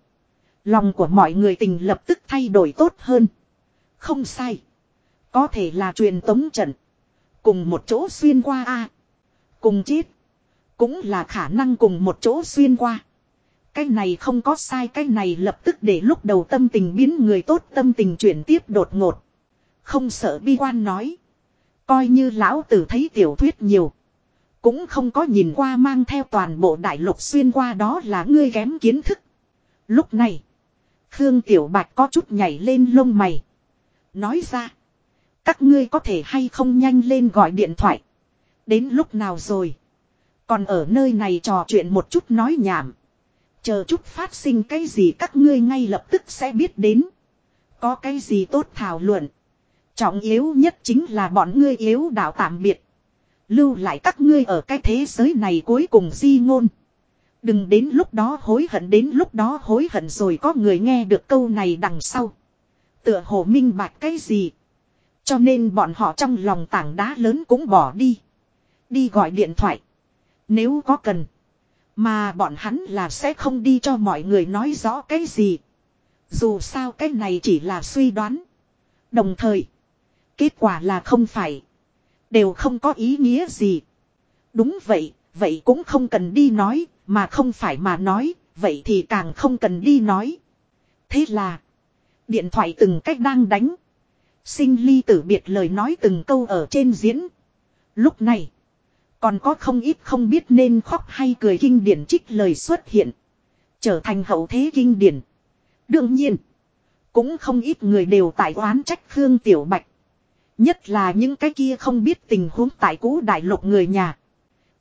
[SPEAKER 1] Lòng của mọi người tình lập tức thay đổi tốt hơn. Không sai. Có thể là truyền tống trận. Cùng một chỗ xuyên qua a Cùng chết. Cũng là khả năng cùng một chỗ xuyên qua. Cái này không có sai, cái này lập tức để lúc đầu tâm tình biến người tốt, tâm tình chuyển tiếp đột ngột. Không sợ bi quan nói. Coi như lão tử thấy tiểu thuyết nhiều. Cũng không có nhìn qua mang theo toàn bộ đại lục xuyên qua đó là ngươi kém kiến thức. Lúc này. Khương Tiểu Bạch có chút nhảy lên lông mày. Nói ra. Các ngươi có thể hay không nhanh lên gọi điện thoại. Đến lúc nào rồi. Còn ở nơi này trò chuyện một chút nói nhảm. Chờ chút phát sinh cái gì các ngươi ngay lập tức sẽ biết đến. Có cái gì tốt thảo luận. Trọng yếu nhất chính là bọn ngươi yếu đạo tạm biệt. Lưu lại các ngươi ở cái thế giới này cuối cùng di ngôn. Đừng đến lúc đó hối hận, đến lúc đó hối hận rồi có người nghe được câu này đằng sau. Tựa hồ minh bạch cái gì. Cho nên bọn họ trong lòng tảng đá lớn cũng bỏ đi. Đi gọi điện thoại. Nếu có cần. Mà bọn hắn là sẽ không đi cho mọi người nói rõ cái gì. Dù sao cái này chỉ là suy đoán. Đồng thời. Kết quả là không phải. Đều không có ý nghĩa gì. Đúng vậy, vậy cũng không cần đi nói, mà không phải mà nói, vậy thì càng không cần đi nói. Thế là. Điện thoại từng cách đang đánh. Sinh ly tử biệt lời nói từng câu ở trên diễn. Lúc này. Còn có không ít không biết nên khóc hay cười kinh điển trích lời xuất hiện. Trở thành hậu thế kinh điển. Đương nhiên. Cũng không ít người đều tại oán trách Khương Tiểu Bạch. Nhất là những cái kia không biết tình huống tại cũ đại lục người nhà.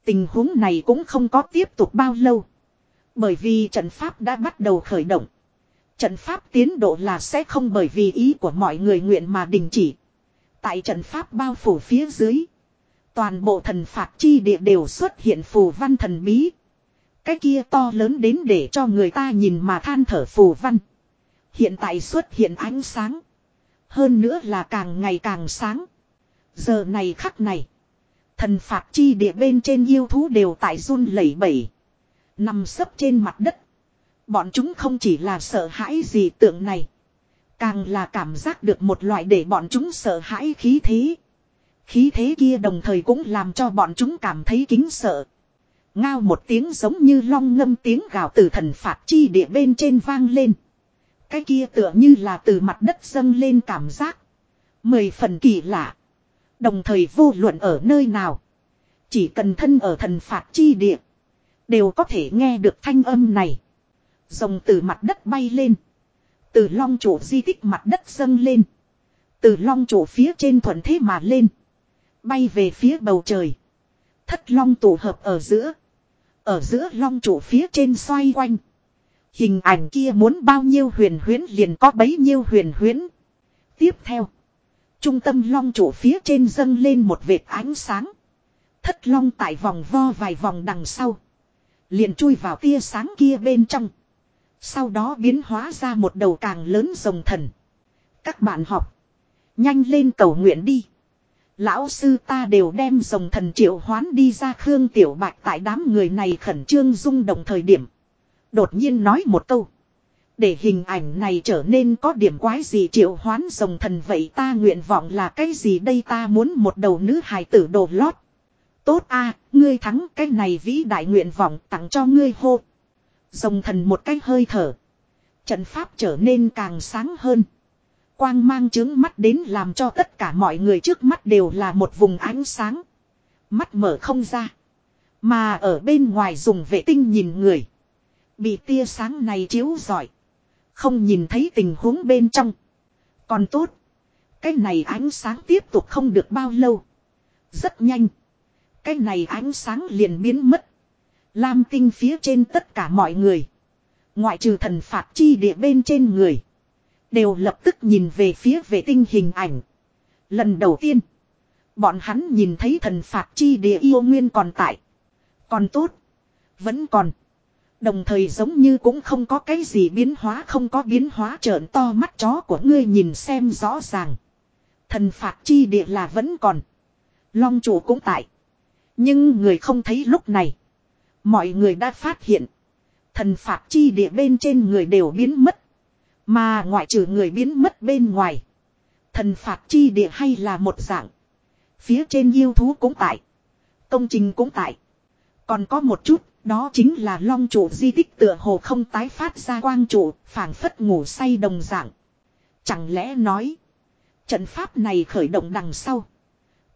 [SPEAKER 1] Tình huống này cũng không có tiếp tục bao lâu. Bởi vì trận pháp đã bắt đầu khởi động. Trận pháp tiến độ là sẽ không bởi vì ý của mọi người nguyện mà đình chỉ. Tại trận pháp bao phủ phía dưới. Toàn bộ thần phạt chi địa đều xuất hiện phù văn thần bí. Cái kia to lớn đến để cho người ta nhìn mà than thở phù văn. Hiện tại xuất hiện ánh sáng. Hơn nữa là càng ngày càng sáng. Giờ này khắc này. Thần phạt chi địa bên trên yêu thú đều tại run lẩy bẩy. Nằm sấp trên mặt đất. Bọn chúng không chỉ là sợ hãi gì tượng này. Càng là cảm giác được một loại để bọn chúng sợ hãi khí thế. Khí thế kia đồng thời cũng làm cho bọn chúng cảm thấy kính sợ. Ngao một tiếng giống như long ngâm tiếng gào từ thần phạt chi địa bên trên vang lên. Cái kia tựa như là từ mặt đất dâng lên cảm giác. Mười phần kỳ lạ. Đồng thời vô luận ở nơi nào. Chỉ cần thân ở thần phạt chi địa. Đều có thể nghe được thanh âm này. Rồng từ mặt đất bay lên. Từ long chủ di tích mặt đất dâng lên. Từ long chủ phía trên thuận thế mà lên. Bay về phía bầu trời. Thất long tụ hợp ở giữa. Ở giữa long chủ phía trên xoay quanh. Hình ảnh kia muốn bao nhiêu huyền huyến liền có bấy nhiêu huyền huyến. Tiếp theo. Trung tâm long chủ phía trên dâng lên một vệt ánh sáng. Thất long tại vòng vo vài vòng đằng sau. Liền chui vào tia sáng kia bên trong. Sau đó biến hóa ra một đầu càng lớn rồng thần. Các bạn học. Nhanh lên cầu nguyện đi. Lão sư ta đều đem rồng thần triệu hoán đi ra Khương Tiểu Bạch tại đám người này khẩn trương rung động thời điểm. Đột nhiên nói một câu. Để hình ảnh này trở nên có điểm quái gì triệu hoán rồng thần vậy ta nguyện vọng là cái gì đây ta muốn một đầu nữ hài tử đồ lót. Tốt a, ngươi thắng cái này vĩ đại nguyện vọng tặng cho ngươi hô. Rồng thần một cái hơi thở. Trận pháp trở nên càng sáng hơn. Quang mang chứng mắt đến làm cho tất cả mọi người trước mắt đều là một vùng ánh sáng. Mắt mở không ra. Mà ở bên ngoài dùng vệ tinh nhìn người. Bị tia sáng này chiếu giỏi. Không nhìn thấy tình huống bên trong. Còn tốt. Cái này ánh sáng tiếp tục không được bao lâu. Rất nhanh. Cái này ánh sáng liền biến mất. Lam tinh phía trên tất cả mọi người. Ngoại trừ thần phạt chi địa bên trên người. Đều lập tức nhìn về phía vệ tinh hình ảnh. Lần đầu tiên. Bọn hắn nhìn thấy thần phạt chi địa yêu nguyên còn tại. Còn tốt. Vẫn còn. Đồng thời giống như cũng không có cái gì biến hóa không có biến hóa trợn to mắt chó của ngươi nhìn xem rõ ràng. Thần phạt chi địa là vẫn còn. Long chủ cũng tại. Nhưng người không thấy lúc này. Mọi người đã phát hiện. Thần phạt chi địa bên trên người đều biến mất. Mà ngoại trừ người biến mất bên ngoài. Thần phạt chi địa hay là một dạng. Phía trên yêu thú cũng tại. Công trình cũng tại. Còn có một chút, đó chính là long trụ di tích tựa hồ không tái phát ra quang trụ, phảng phất ngủ say đồng dạng. Chẳng lẽ nói, trận pháp này khởi động đằng sau.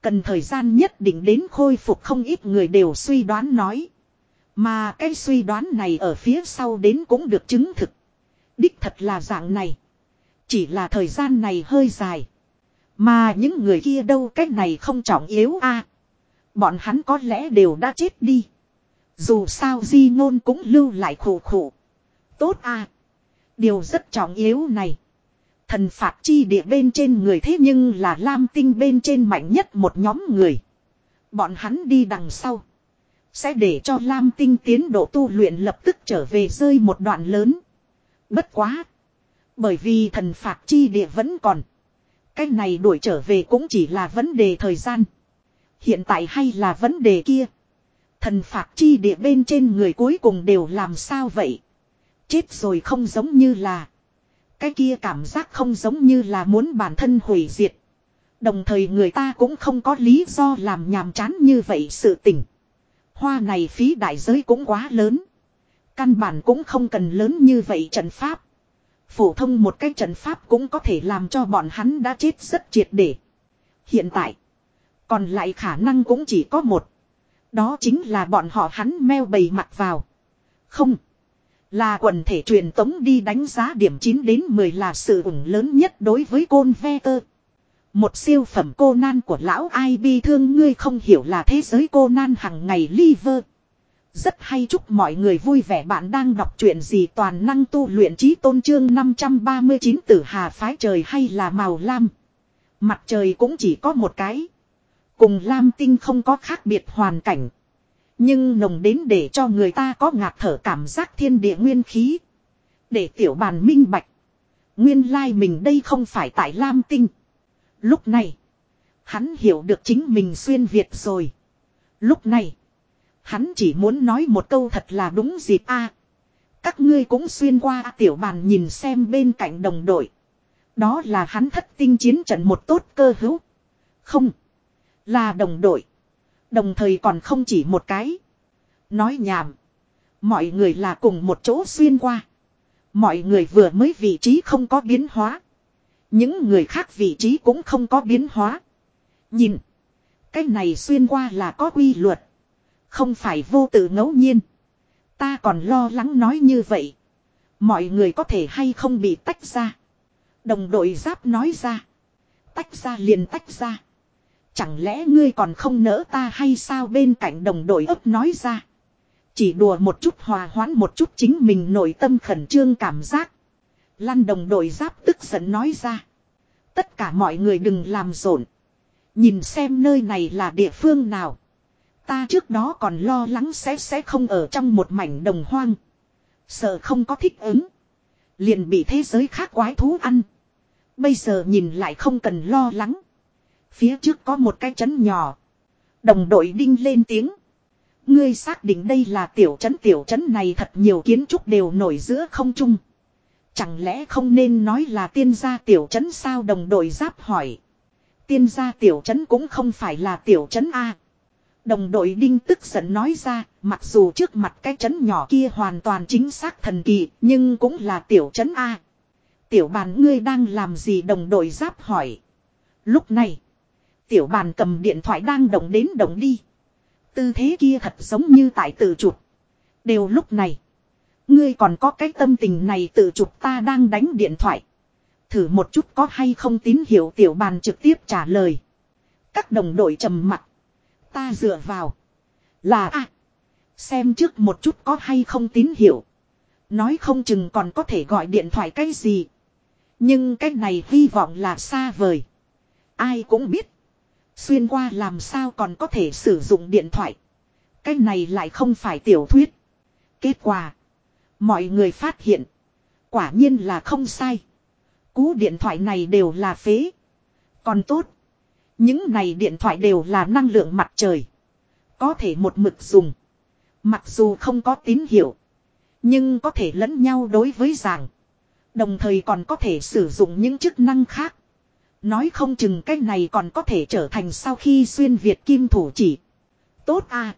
[SPEAKER 1] Cần thời gian nhất định đến khôi phục không ít người đều suy đoán nói. Mà cái suy đoán này ở phía sau đến cũng được chứng thực. Đích thật là dạng này. Chỉ là thời gian này hơi dài. Mà những người kia đâu cách này không trọng yếu a Bọn hắn có lẽ đều đã chết đi. Dù sao di ngôn cũng lưu lại khổ khổ. Tốt a Điều rất trọng yếu này. Thần phạt chi địa bên trên người thế nhưng là Lam Tinh bên trên mạnh nhất một nhóm người. Bọn hắn đi đằng sau. Sẽ để cho Lam Tinh tiến độ tu luyện lập tức trở về rơi một đoạn lớn. Bất quá. Bởi vì thần phạt chi địa vẫn còn. Cái này đuổi trở về cũng chỉ là vấn đề thời gian. Hiện tại hay là vấn đề kia. Thần phạt chi địa bên trên người cuối cùng đều làm sao vậy? Chết rồi không giống như là. Cái kia cảm giác không giống như là muốn bản thân hủy diệt. Đồng thời người ta cũng không có lý do làm nhàm chán như vậy sự tình. Hoa này phí đại giới cũng quá lớn. Căn bản cũng không cần lớn như vậy trận pháp. Phổ thông một cái trận pháp cũng có thể làm cho bọn hắn đã chết rất triệt để. Hiện tại, còn lại khả năng cũng chỉ có một. Đó chính là bọn họ hắn meo bầy mặt vào. Không. Là quần thể truyền tống đi đánh giá điểm 9 đến 10 là sự ủng lớn nhất đối với côn ve tơ. Một siêu phẩm cô nan của lão ai bi thương ngươi không hiểu là thế giới cô nan hằng ngày liver. Rất hay chúc mọi người vui vẻ bạn đang đọc chuyện gì toàn năng tu luyện trí tôn trương 539 tử hà phái trời hay là màu lam. Mặt trời cũng chỉ có một cái. Cùng lam tinh không có khác biệt hoàn cảnh. Nhưng nồng đến để cho người ta có ngạt thở cảm giác thiên địa nguyên khí. Để tiểu bàn minh bạch. Nguyên lai mình đây không phải tại lam tinh. Lúc này. Hắn hiểu được chính mình xuyên Việt rồi. Lúc này. Hắn chỉ muốn nói một câu thật là đúng dịp a. các ngươi cũng xuyên qua tiểu bàn nhìn xem bên cạnh đồng đội. Đó là hắn thất tinh chiến trận một tốt cơ hữu. Không. Là đồng đội. Đồng thời còn không chỉ một cái. Nói nhảm. Mọi người là cùng một chỗ xuyên qua. Mọi người vừa mới vị trí không có biến hóa. Những người khác vị trí cũng không có biến hóa. Nhìn. Cái này xuyên qua là có quy luật. Không phải vô tự ngẫu nhiên. Ta còn lo lắng nói như vậy. Mọi người có thể hay không bị tách ra. Đồng đội giáp nói ra. Tách ra liền tách ra. Chẳng lẽ ngươi còn không nỡ ta hay sao bên cạnh đồng đội ấp nói ra. Chỉ đùa một chút, hòa hoãn một chút, chính mình nội tâm khẩn trương cảm giác. Lăn đồng đội giáp tức giận nói ra. Tất cả mọi người đừng làm rộn. Nhìn xem nơi này là địa phương nào. Ta trước đó còn lo lắng sẽ sẽ không ở trong một mảnh đồng hoang. Sợ không có thích ứng. Liền bị thế giới khác quái thú ăn. Bây giờ nhìn lại không cần lo lắng. Phía trước có một cái chấn nhỏ. Đồng đội đinh lên tiếng. Ngươi xác định đây là tiểu trấn tiểu trấn này thật nhiều kiến trúc đều nổi giữa không trung. Chẳng lẽ không nên nói là tiên gia tiểu trấn sao đồng đội giáp hỏi. Tiên gia tiểu trấn cũng không phải là tiểu trấn A. Đồng đội đinh tức giận nói ra, mặc dù trước mặt cái trấn nhỏ kia hoàn toàn chính xác thần kỳ, nhưng cũng là tiểu trấn A. Tiểu bàn ngươi đang làm gì đồng đội giáp hỏi. Lúc này, tiểu bàn cầm điện thoại đang động đến động đi. Tư thế kia thật giống như tại tự chụp. Đều lúc này. Ngươi còn có cái tâm tình này tự chụp ta đang đánh điện thoại. Thử một chút có hay không tín hiệu tiểu bàn trực tiếp trả lời. Các đồng đội trầm mặt. Ta dựa vào. Là a Xem trước một chút có hay không tín hiệu. Nói không chừng còn có thể gọi điện thoại cái gì. Nhưng cái này hy vọng là xa vời. Ai cũng biết. Xuyên qua làm sao còn có thể sử dụng điện thoại. Cái này lại không phải tiểu thuyết. Kết quả. Mọi người phát hiện. Quả nhiên là không sai. Cú điện thoại này đều là phế. Còn tốt. Những này điện thoại đều là năng lượng mặt trời. Có thể một mực dùng. Mặc dù không có tín hiệu. Nhưng có thể lẫn nhau đối với giảng. Đồng thời còn có thể sử dụng những chức năng khác. Nói không chừng cái này còn có thể trở thành sau khi xuyên Việt kim thủ chỉ. Tốt à.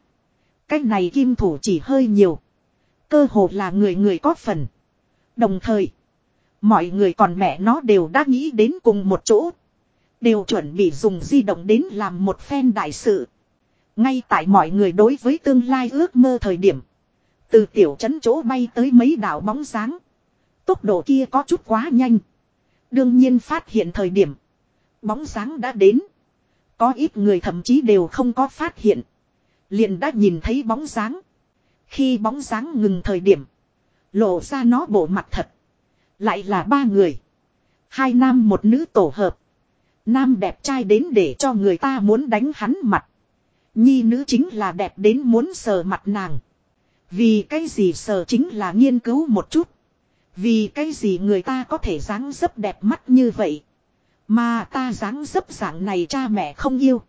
[SPEAKER 1] Cái này kim thủ chỉ hơi nhiều. Cơ hồ là người người có phần. Đồng thời. Mọi người còn mẹ nó đều đã nghĩ đến cùng một chỗ. Đều chuẩn bị dùng di động đến làm một phen đại sự. Ngay tại mọi người đối với tương lai ước mơ thời điểm. Từ tiểu trấn chỗ bay tới mấy đảo bóng sáng Tốc độ kia có chút quá nhanh. Đương nhiên phát hiện thời điểm. Bóng dáng đã đến. Có ít người thậm chí đều không có phát hiện. Liền đã nhìn thấy bóng dáng. Khi bóng dáng ngừng thời điểm. Lộ ra nó bộ mặt thật. Lại là ba người. Hai nam một nữ tổ hợp. Nam đẹp trai đến để cho người ta muốn đánh hắn mặt. Nhi nữ chính là đẹp đến muốn sờ mặt nàng. Vì cái gì sờ chính là nghiên cứu một chút. Vì cái gì người ta có thể dáng dấp đẹp mắt như vậy. Mà ta dáng dấp dạng này cha mẹ không yêu.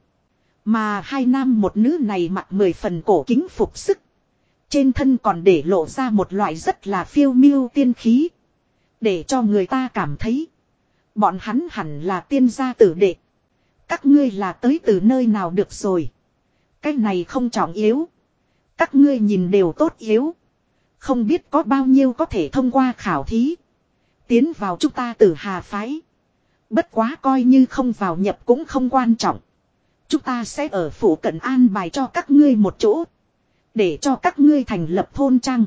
[SPEAKER 1] Mà hai nam một nữ này mặc mười phần cổ kính phục sức. Trên thân còn để lộ ra một loại rất là phiêu miêu tiên khí. Để cho người ta cảm thấy. Bọn hắn hẳn là tiên gia tử đệ. Các ngươi là tới từ nơi nào được rồi. Cái này không trọng yếu. Các ngươi nhìn đều tốt yếu. Không biết có bao nhiêu có thể thông qua khảo thí. Tiến vào chúng ta tử hà phái. Bất quá coi như không vào nhập cũng không quan trọng. Chúng ta sẽ ở phủ cận an bài cho các ngươi một chỗ. Để cho các ngươi thành lập thôn trang.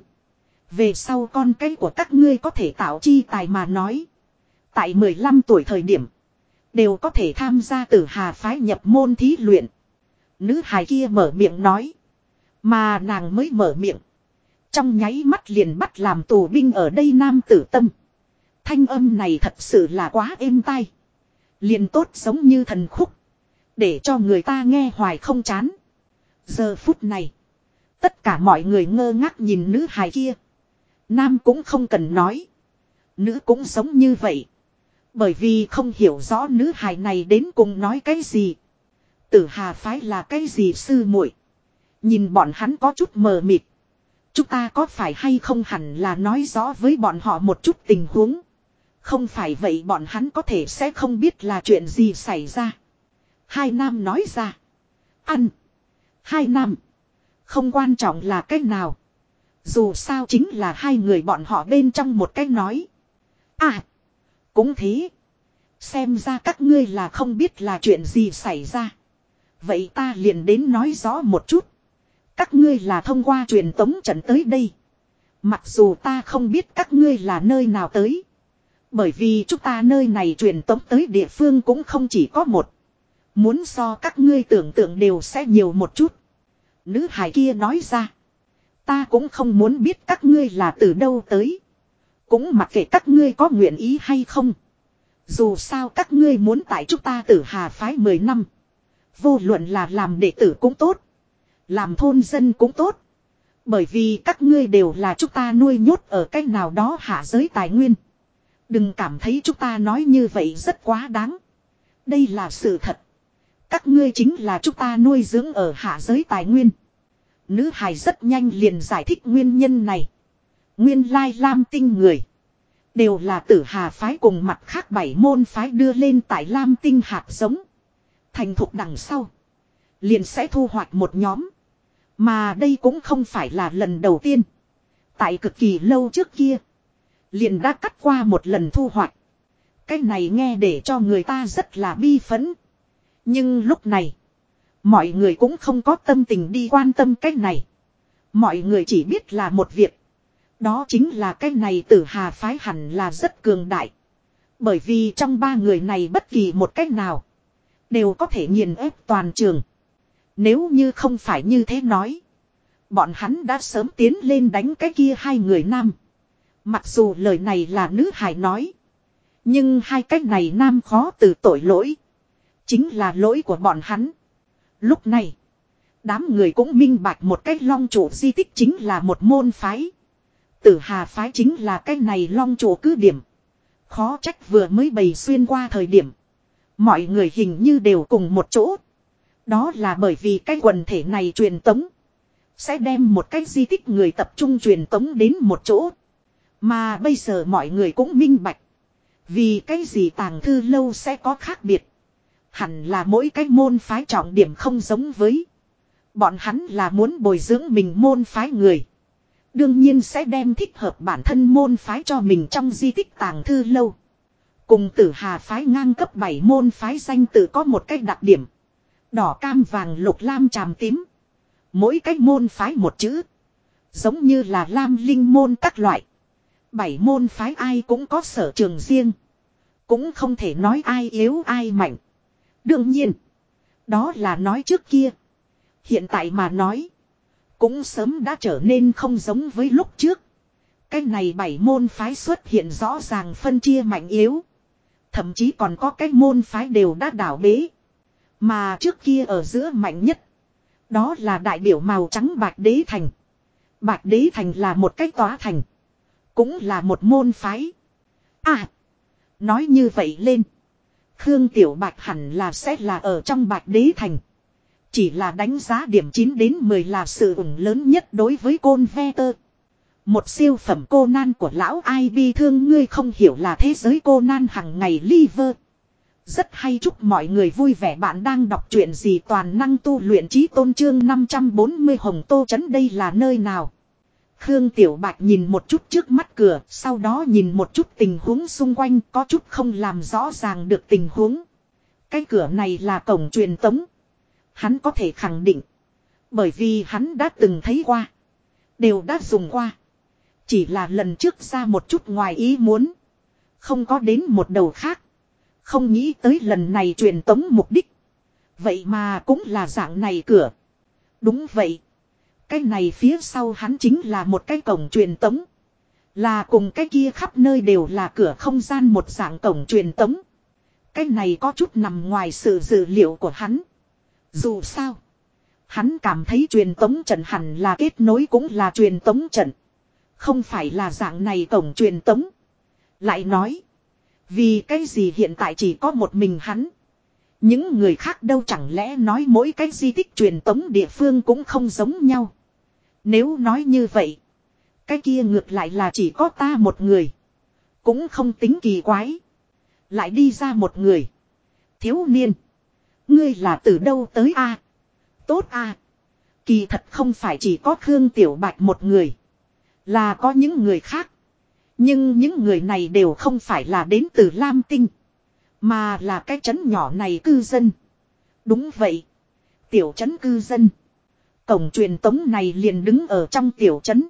[SPEAKER 1] Về sau con cái của các ngươi có thể tạo chi tài mà nói. Tại 15 tuổi thời điểm. Đều có thể tham gia tử hà phái nhập môn thí luyện. Nữ hài kia mở miệng nói. Mà nàng mới mở miệng. Trong nháy mắt liền bắt làm tù binh ở đây nam tử tâm. Thanh âm này thật sự là quá êm tai. Liền tốt giống như thần khúc. Để cho người ta nghe hoài không chán. Giờ phút này. Tất cả mọi người ngơ ngác nhìn nữ hài kia. Nam cũng không cần nói. Nữ cũng giống như vậy. Bởi vì không hiểu rõ nữ hài này đến cùng nói cái gì. Tử hà phái là cái gì sư muội Nhìn bọn hắn có chút mờ mịt. Chúng ta có phải hay không hẳn là nói rõ với bọn họ một chút tình huống. Không phải vậy bọn hắn có thể sẽ không biết là chuyện gì xảy ra. Hai nam nói ra. Ăn. Hai nam. Không quan trọng là cách nào. Dù sao chính là hai người bọn họ bên trong một cách nói. À. Cũng thế. Xem ra các ngươi là không biết là chuyện gì xảy ra. Vậy ta liền đến nói rõ một chút. Các ngươi là thông qua truyền tống trận tới đây. Mặc dù ta không biết các ngươi là nơi nào tới. Bởi vì chúng ta nơi này truyền tống tới địa phương cũng không chỉ có một. Muốn so các ngươi tưởng tượng đều sẽ nhiều một chút. Nữ hải kia nói ra. Ta cũng không muốn biết các ngươi là từ đâu tới. Cũng mặc kệ các ngươi có nguyện ý hay không. Dù sao các ngươi muốn tại chúng ta tử hà phái 10 năm. Vô luận là làm đệ tử cũng tốt. Làm thôn dân cũng tốt. Bởi vì các ngươi đều là chúng ta nuôi nhốt ở cách nào đó hạ giới tài nguyên. Đừng cảm thấy chúng ta nói như vậy rất quá đáng. Đây là sự thật. Các ngươi chính là chúng ta nuôi dưỡng ở hạ giới tài nguyên. Nữ hài rất nhanh liền giải thích nguyên nhân này. Nguyên lai Lam tinh người. Đều là tử hà phái cùng mặt khác bảy môn phái đưa lên tại Lam tinh hạt giống. Thành thục đằng sau. Liền sẽ thu hoạch một nhóm. Mà đây cũng không phải là lần đầu tiên. Tại cực kỳ lâu trước kia. Liền đã cắt qua một lần thu hoạch. Cái này nghe để cho người ta rất là bi phấn. Nhưng lúc này. Mọi người cũng không có tâm tình đi quan tâm cái này. Mọi người chỉ biết là một việc. Đó chính là cái này tử hà phái hẳn là rất cường đại. Bởi vì trong ba người này bất kỳ một cách nào. Đều có thể nghiền ép toàn trường. Nếu như không phải như thế nói. Bọn hắn đã sớm tiến lên đánh cái kia hai người nam. Mặc dù lời này là nữ hài nói. Nhưng hai cách này nam khó từ tội lỗi. Chính là lỗi của bọn hắn. Lúc này. Đám người cũng minh bạch một cách long chủ di tích chính là một môn phái. Tử Hà phái chính là cái này long chủ cứ điểm. Khó trách vừa mới bày xuyên qua thời điểm. Mọi người hình như đều cùng một chỗ. Đó là bởi vì cái quần thể này truyền tống. Sẽ đem một cái di tích người tập trung truyền tống đến một chỗ. Mà bây giờ mọi người cũng minh bạch. Vì cái gì tàng thư lâu sẽ có khác biệt. Hẳn là mỗi cái môn phái trọng điểm không giống với. Bọn hắn là muốn bồi dưỡng mình môn phái người. Đương nhiên sẽ đem thích hợp bản thân môn phái cho mình trong di tích tàng thư lâu. Cùng tử hà phái ngang cấp 7 môn phái danh tự có một cách đặc điểm. Đỏ cam vàng lục lam tràm tím. Mỗi cách môn phái một chữ. Giống như là lam linh môn các loại. Bảy môn phái ai cũng có sở trường riêng. Cũng không thể nói ai yếu ai mạnh. Đương nhiên. Đó là nói trước kia. Hiện tại mà nói. Cũng sớm đã trở nên không giống với lúc trước. Cái này bảy môn phái xuất hiện rõ ràng phân chia mạnh yếu. Thậm chí còn có cái môn phái đều đã đảo bế. Mà trước kia ở giữa mạnh nhất. Đó là đại biểu màu trắng bạch đế thành. Bạch đế thành là một cái tòa thành. Cũng là một môn phái. À. Nói như vậy lên. Khương Tiểu Bạch hẳn là sẽ là ở trong Bạch Đế Thành. Chỉ là đánh giá điểm 9 đến 10 là sự ủng lớn nhất đối với côn ve tơ. Một siêu phẩm cô nan của lão ai bi thương ngươi không hiểu là thế giới cô nan hằng ngày liver. Rất hay chúc mọi người vui vẻ bạn đang đọc truyện gì toàn năng tu luyện trí tôn trương 540 hồng tô chấn đây là nơi nào. Khương Tiểu Bạch nhìn một chút trước mắt cửa, sau đó nhìn một chút tình huống xung quanh có chút không làm rõ ràng được tình huống. Cái cửa này là cổng truyền tống. Hắn có thể khẳng định. Bởi vì hắn đã từng thấy qua. Đều đã dùng qua. Chỉ là lần trước ra một chút ngoài ý muốn. Không có đến một đầu khác. Không nghĩ tới lần này truyền tống mục đích. Vậy mà cũng là dạng này cửa. Đúng vậy. Cái này phía sau hắn chính là một cái cổng truyền tống. Là cùng cái kia khắp nơi đều là cửa không gian một dạng cổng truyền tống. Cái này có chút nằm ngoài sự dự liệu của hắn. Dù sao. Hắn cảm thấy truyền tống trận hẳn là kết nối cũng là truyền tống trận. Không phải là dạng này cổng truyền tống. Lại nói. Vì cái gì hiện tại chỉ có một mình hắn. Những người khác đâu chẳng lẽ nói mỗi cái di tích truyền tống địa phương cũng không giống nhau. Nếu nói như vậy. Cái kia ngược lại là chỉ có ta một người. Cũng không tính kỳ quái. Lại đi ra một người. Thiếu niên. Ngươi là từ đâu tới a? Tốt a. Kỳ thật không phải chỉ có Khương Tiểu Bạch một người. Là có những người khác. Nhưng những người này đều không phải là đến từ Lam Tinh. Mà là cái trấn nhỏ này cư dân. Đúng vậy. Tiểu trấn cư dân. Cổng truyền tống này liền đứng ở trong tiểu trấn.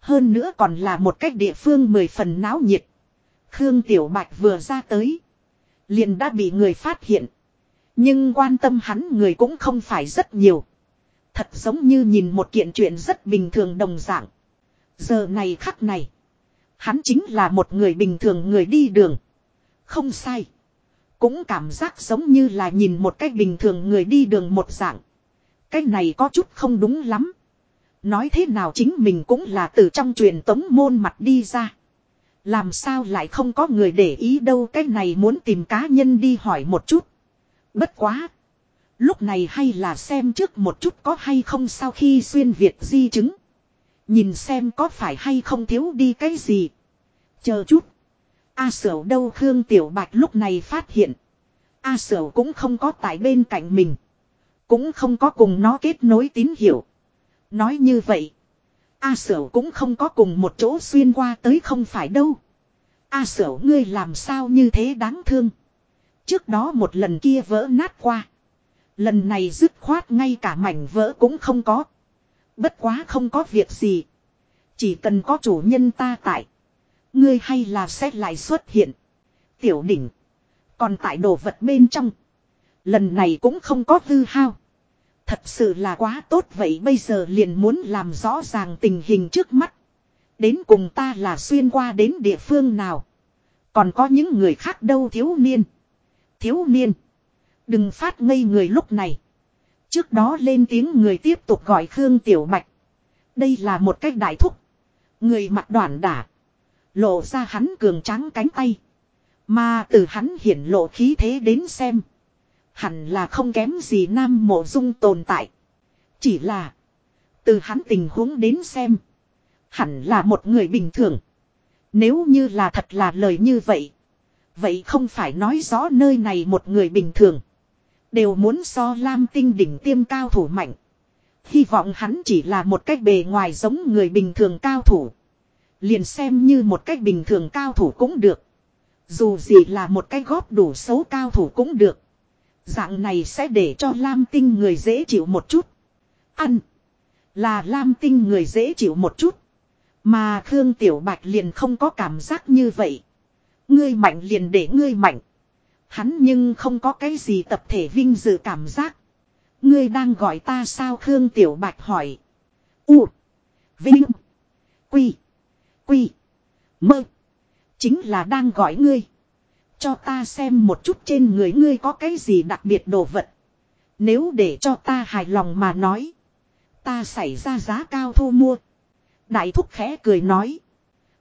[SPEAKER 1] Hơn nữa còn là một cách địa phương mười phần náo nhiệt. Khương Tiểu Bạch vừa ra tới. Liền đã bị người phát hiện. Nhưng quan tâm hắn người cũng không phải rất nhiều. Thật giống như nhìn một kiện chuyện rất bình thường đồng dạng. Giờ này khắc này. Hắn chính là một người bình thường người đi đường. Không sai. Cũng cảm giác giống như là nhìn một cách bình thường người đi đường một dạng. Cái này có chút không đúng lắm. Nói thế nào chính mình cũng là từ trong truyền tống môn mặt đi ra. Làm sao lại không có người để ý đâu, cái này muốn tìm cá nhân đi hỏi một chút. Bất quá. Lúc này hay là xem trước một chút có hay không sau khi xuyên Việt di chứng. Nhìn xem có phải hay không thiếu đi cái gì. Chờ chút. A sở đâu Khương Tiểu Bạch lúc này phát hiện. A sở cũng không có tại bên cạnh mình. Cũng không có cùng nó kết nối tín hiệu. Nói như vậy. A sở cũng không có cùng một chỗ xuyên qua tới không phải đâu. A sở ngươi làm sao như thế đáng thương. Trước đó một lần kia vỡ nát qua. Lần này dứt khoát ngay cả mảnh vỡ cũng không có. Bất quá không có việc gì. Chỉ cần có chủ nhân ta tại. Ngươi hay là sẽ lại xuất hiện. Tiểu đỉnh. Còn tại đồ vật bên trong. Lần này cũng không có hư hao. Thật sự là quá tốt vậy bây giờ liền muốn làm rõ ràng tình hình trước mắt. Đến cùng ta là xuyên qua đến địa phương nào. Còn có những người khác đâu thiếu niên. Thiếu niên. Đừng phát ngây người lúc này. Trước đó lên tiếng người tiếp tục gọi Khương Tiểu Bạch. Đây là một cách đại thúc. Người mặt đoạn đả. Lộ ra hắn cường tráng cánh tay. Mà từ hắn hiển lộ khí thế đến xem. Hẳn là không kém gì nam mộ dung tồn tại. Chỉ là. Từ hắn tình huống đến xem. Hẳn là một người bình thường. Nếu như là thật là lời như vậy. Vậy không phải nói rõ nơi này một người bình thường. Đều muốn so lam tinh đỉnh tiêm cao thủ mạnh. Hy vọng hắn chỉ là một cách bề ngoài giống người bình thường cao thủ. Liền xem như một cách bình thường cao thủ cũng được. Dù gì là một cái góp đủ xấu cao thủ cũng được. Dạng này sẽ để cho Lam Tinh người dễ chịu một chút. Ăn. Là Lam Tinh người dễ chịu một chút. Mà Khương Tiểu Bạch liền không có cảm giác như vậy. Ngươi mạnh liền để ngươi mạnh. Hắn nhưng không có cái gì tập thể vinh dự cảm giác. Ngươi đang gọi ta sao Khương Tiểu Bạch hỏi. U. Vinh. Quy. Quy. Mơ. Chính là đang gọi ngươi. Cho ta xem một chút trên người ngươi có cái gì đặc biệt đồ vật. Nếu để cho ta hài lòng mà nói. Ta xảy ra giá cao thu mua. Đại thúc khẽ cười nói.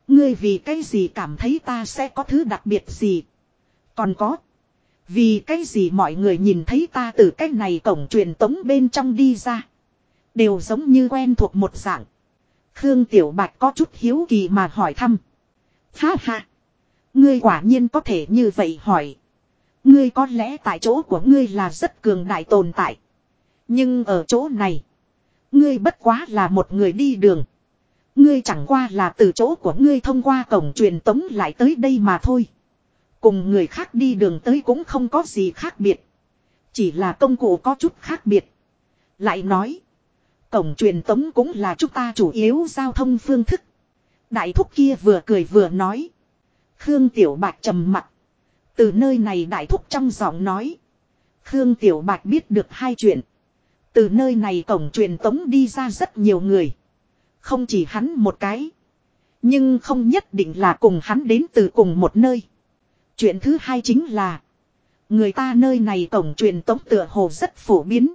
[SPEAKER 1] Ngươi vì cái gì cảm thấy ta sẽ có thứ đặc biệt gì. Còn có. Vì cái gì mọi người nhìn thấy ta từ cái này cổng truyền tống bên trong đi ra. Đều giống như quen thuộc một dạng. Khương Tiểu Bạch có chút hiếu kỳ mà hỏi thăm. Ha ha. Ngươi quả nhiên có thể như vậy hỏi. Ngươi có lẽ tại chỗ của ngươi là rất cường đại tồn tại. Nhưng ở chỗ này. Ngươi bất quá là một người đi đường. Ngươi chẳng qua là từ chỗ của ngươi thông qua cổng truyền tống lại tới đây mà thôi. Cùng người khác đi đường tới cũng không có gì khác biệt. Chỉ là công cụ có chút khác biệt. Lại nói. Cổng truyền tống cũng là chúng ta chủ yếu giao thông phương thức. Đại thúc kia vừa cười vừa nói. Khương Tiểu Bạch trầm mặt. Từ nơi này đại thúc trong giọng nói. Khương Tiểu Bạch biết được hai chuyện. Từ nơi này cổng truyền tống đi ra rất nhiều người. Không chỉ hắn một cái. Nhưng không nhất định là cùng hắn đến từ cùng một nơi. Chuyện thứ hai chính là. Người ta nơi này cổng truyền tống tựa hồ rất phổ biến.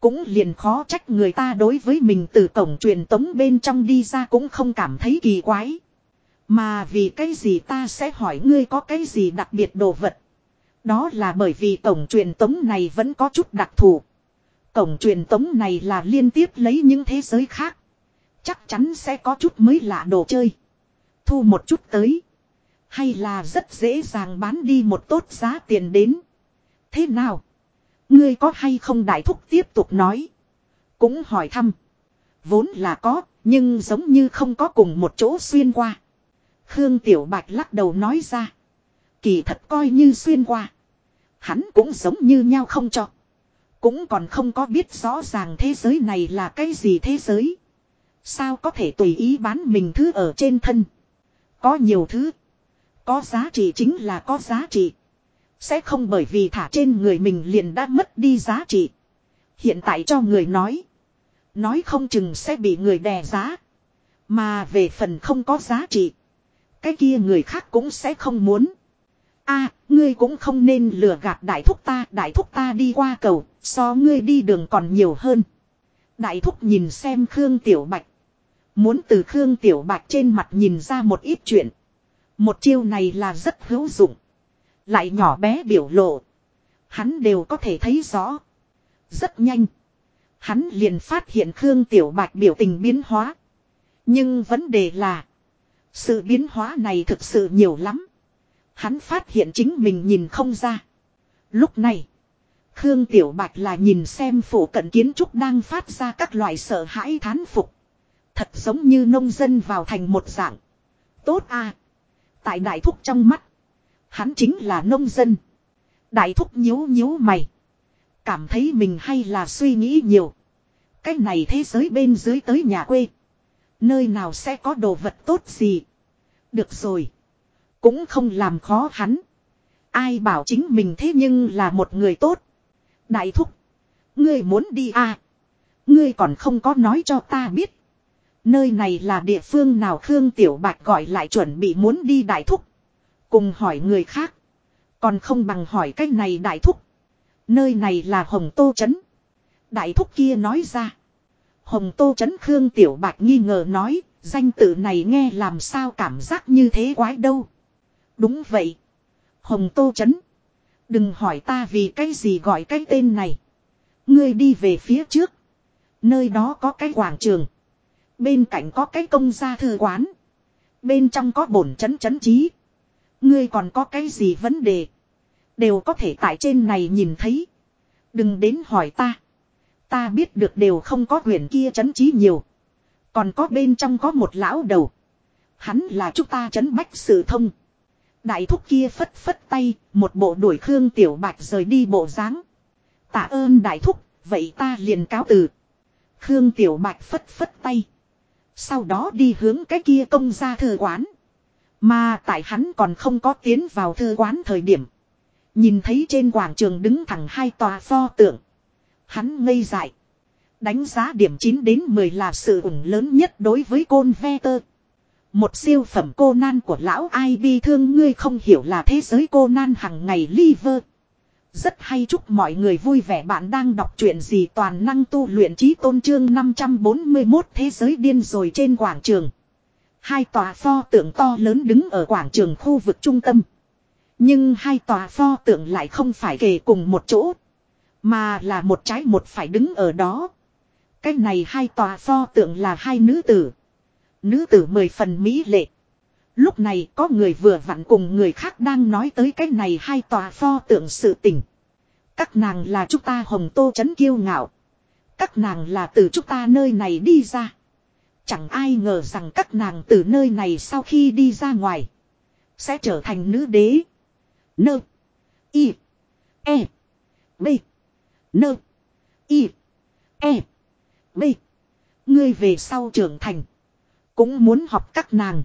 [SPEAKER 1] Cũng liền khó trách người ta đối với mình từ cổng truyền tống bên trong đi ra cũng không cảm thấy kỳ quái. Mà vì cái gì ta sẽ hỏi ngươi có cái gì đặc biệt đồ vật. Đó là bởi vì cổng truyền tống này vẫn có chút đặc thù. Cổng truyền tống này là liên tiếp lấy những thế giới khác. Chắc chắn sẽ có chút mới lạ đồ chơi. Thu một chút tới. Hay là rất dễ dàng bán đi một tốt giá tiền đến. Thế nào? Ngươi có hay không đại thúc tiếp tục nói. Cũng hỏi thăm. Vốn là có, nhưng giống như không có cùng một chỗ xuyên qua. Khương Tiểu Bạch lắc đầu nói ra. Kỳ thật coi như xuyên qua. Hắn cũng giống như nhau không cho. Cũng còn không có biết rõ ràng thế giới này là cái gì thế giới. Sao có thể tùy ý bán mình thứ ở trên thân. Có nhiều thứ. Có giá trị chính là có giá trị. Sẽ không bởi vì thả trên người mình liền đã mất đi giá trị. Hiện tại cho người nói. Nói không chừng sẽ bị người đè giá. Mà về phần không có giá trị. Cái kia người khác cũng sẽ không muốn. a, ngươi cũng không nên lừa gạt đại thúc ta. Đại thúc ta đi qua cầu. So ngươi đi đường còn nhiều hơn. Đại thúc nhìn xem Khương Tiểu Bạch. Muốn từ Khương Tiểu Bạch trên mặt nhìn ra một ít chuyện. Một chiêu này là rất hữu dụng. Lại nhỏ bé biểu lộ. Hắn đều có thể thấy rõ. Rất nhanh. Hắn liền phát hiện Khương Tiểu Bạch biểu tình biến hóa. Nhưng vấn đề là. Sự biến hóa này thực sự nhiều lắm. Hắn phát hiện chính mình nhìn không ra. Lúc này. Khương Tiểu Bạch là nhìn xem phủ cận kiến trúc đang phát ra các loại sợ hãi thán phục. Thật giống như nông dân vào thành một dạng. Tốt à. Tại đại thúc trong mắt. Hắn chính là nông dân. Đại thúc nhíu nhíu mày. Cảm thấy mình hay là suy nghĩ nhiều. Cái này thế giới bên dưới tới nhà quê. Nơi nào sẽ có đồ vật tốt gì. Được rồi. Cũng không làm khó hắn. Ai bảo chính mình thế nhưng là một người tốt. Đại thúc. Ngươi muốn đi à. Ngươi còn không có nói cho ta biết. Nơi này là địa phương nào Khương Tiểu Bạch gọi lại chuẩn bị muốn đi đại thúc. Cùng hỏi người khác. Còn không bằng hỏi cái này đại thúc. Nơi này là Hồng Tô Trấn. Đại thúc kia nói ra. Hồng Tô Trấn Khương Tiểu Bạch nghi ngờ nói. Danh tự này nghe làm sao cảm giác như thế quái đâu. Đúng vậy. Hồng Tô Trấn. Đừng hỏi ta vì cái gì gọi cái tên này. Ngươi đi về phía trước. Nơi đó có cái quảng trường. Bên cạnh có cái công gia thư quán. Bên trong có bổn chấn chấn trí. Ngươi còn có cái gì vấn đề. Đều có thể tại trên này nhìn thấy. Đừng đến hỏi ta. Ta biết được đều không có quyền kia chấn trí nhiều. Còn có bên trong có một lão đầu. Hắn là chúng ta chấn bách sự thông. Đại thúc kia phất phất tay, một bộ đuổi Khương Tiểu Bạch rời đi bộ dáng. Tạ ơn đại thúc, vậy ta liền cáo từ. Khương Tiểu Bạch phất phất tay. Sau đó đi hướng cái kia công ra thư quán. Mà tại hắn còn không có tiến vào thư quán thời điểm. Nhìn thấy trên quảng trường đứng thẳng hai tòa pho tượng. Hắn ngây dại. Đánh giá điểm 9 đến 10 là sự ủng lớn nhất đối với côn ve tơ. Một siêu phẩm cô nan của lão ai bi thương ngươi không hiểu là thế giới cô nan hằng ngày liver. Rất hay chúc mọi người vui vẻ bạn đang đọc truyện gì toàn năng tu luyện trí tôn trương 541 thế giới điên rồi trên quảng trường. Hai tòa pho tượng to lớn đứng ở quảng trường khu vực trung tâm. Nhưng hai tòa pho tượng lại không phải kề cùng một chỗ. Mà là một trái một phải đứng ở đó. Cái này hai tòa pho tượng là hai nữ tử. Nữ tử mười phần mỹ lệ. Lúc này có người vừa vặn cùng người khác đang nói tới cái này hai tòa pho tượng sự tình. Các nàng là chúng ta hồng tô chấn kiêu ngạo. Các nàng là từ chúng ta nơi này đi ra. Chẳng ai ngờ rằng các nàng từ nơi này sau khi đi ra ngoài. Sẽ trở thành nữ đế. Nơ. Y. E. B. Nơ. Y. E. B. Ngươi về sau trưởng thành. Cũng muốn học các nàng.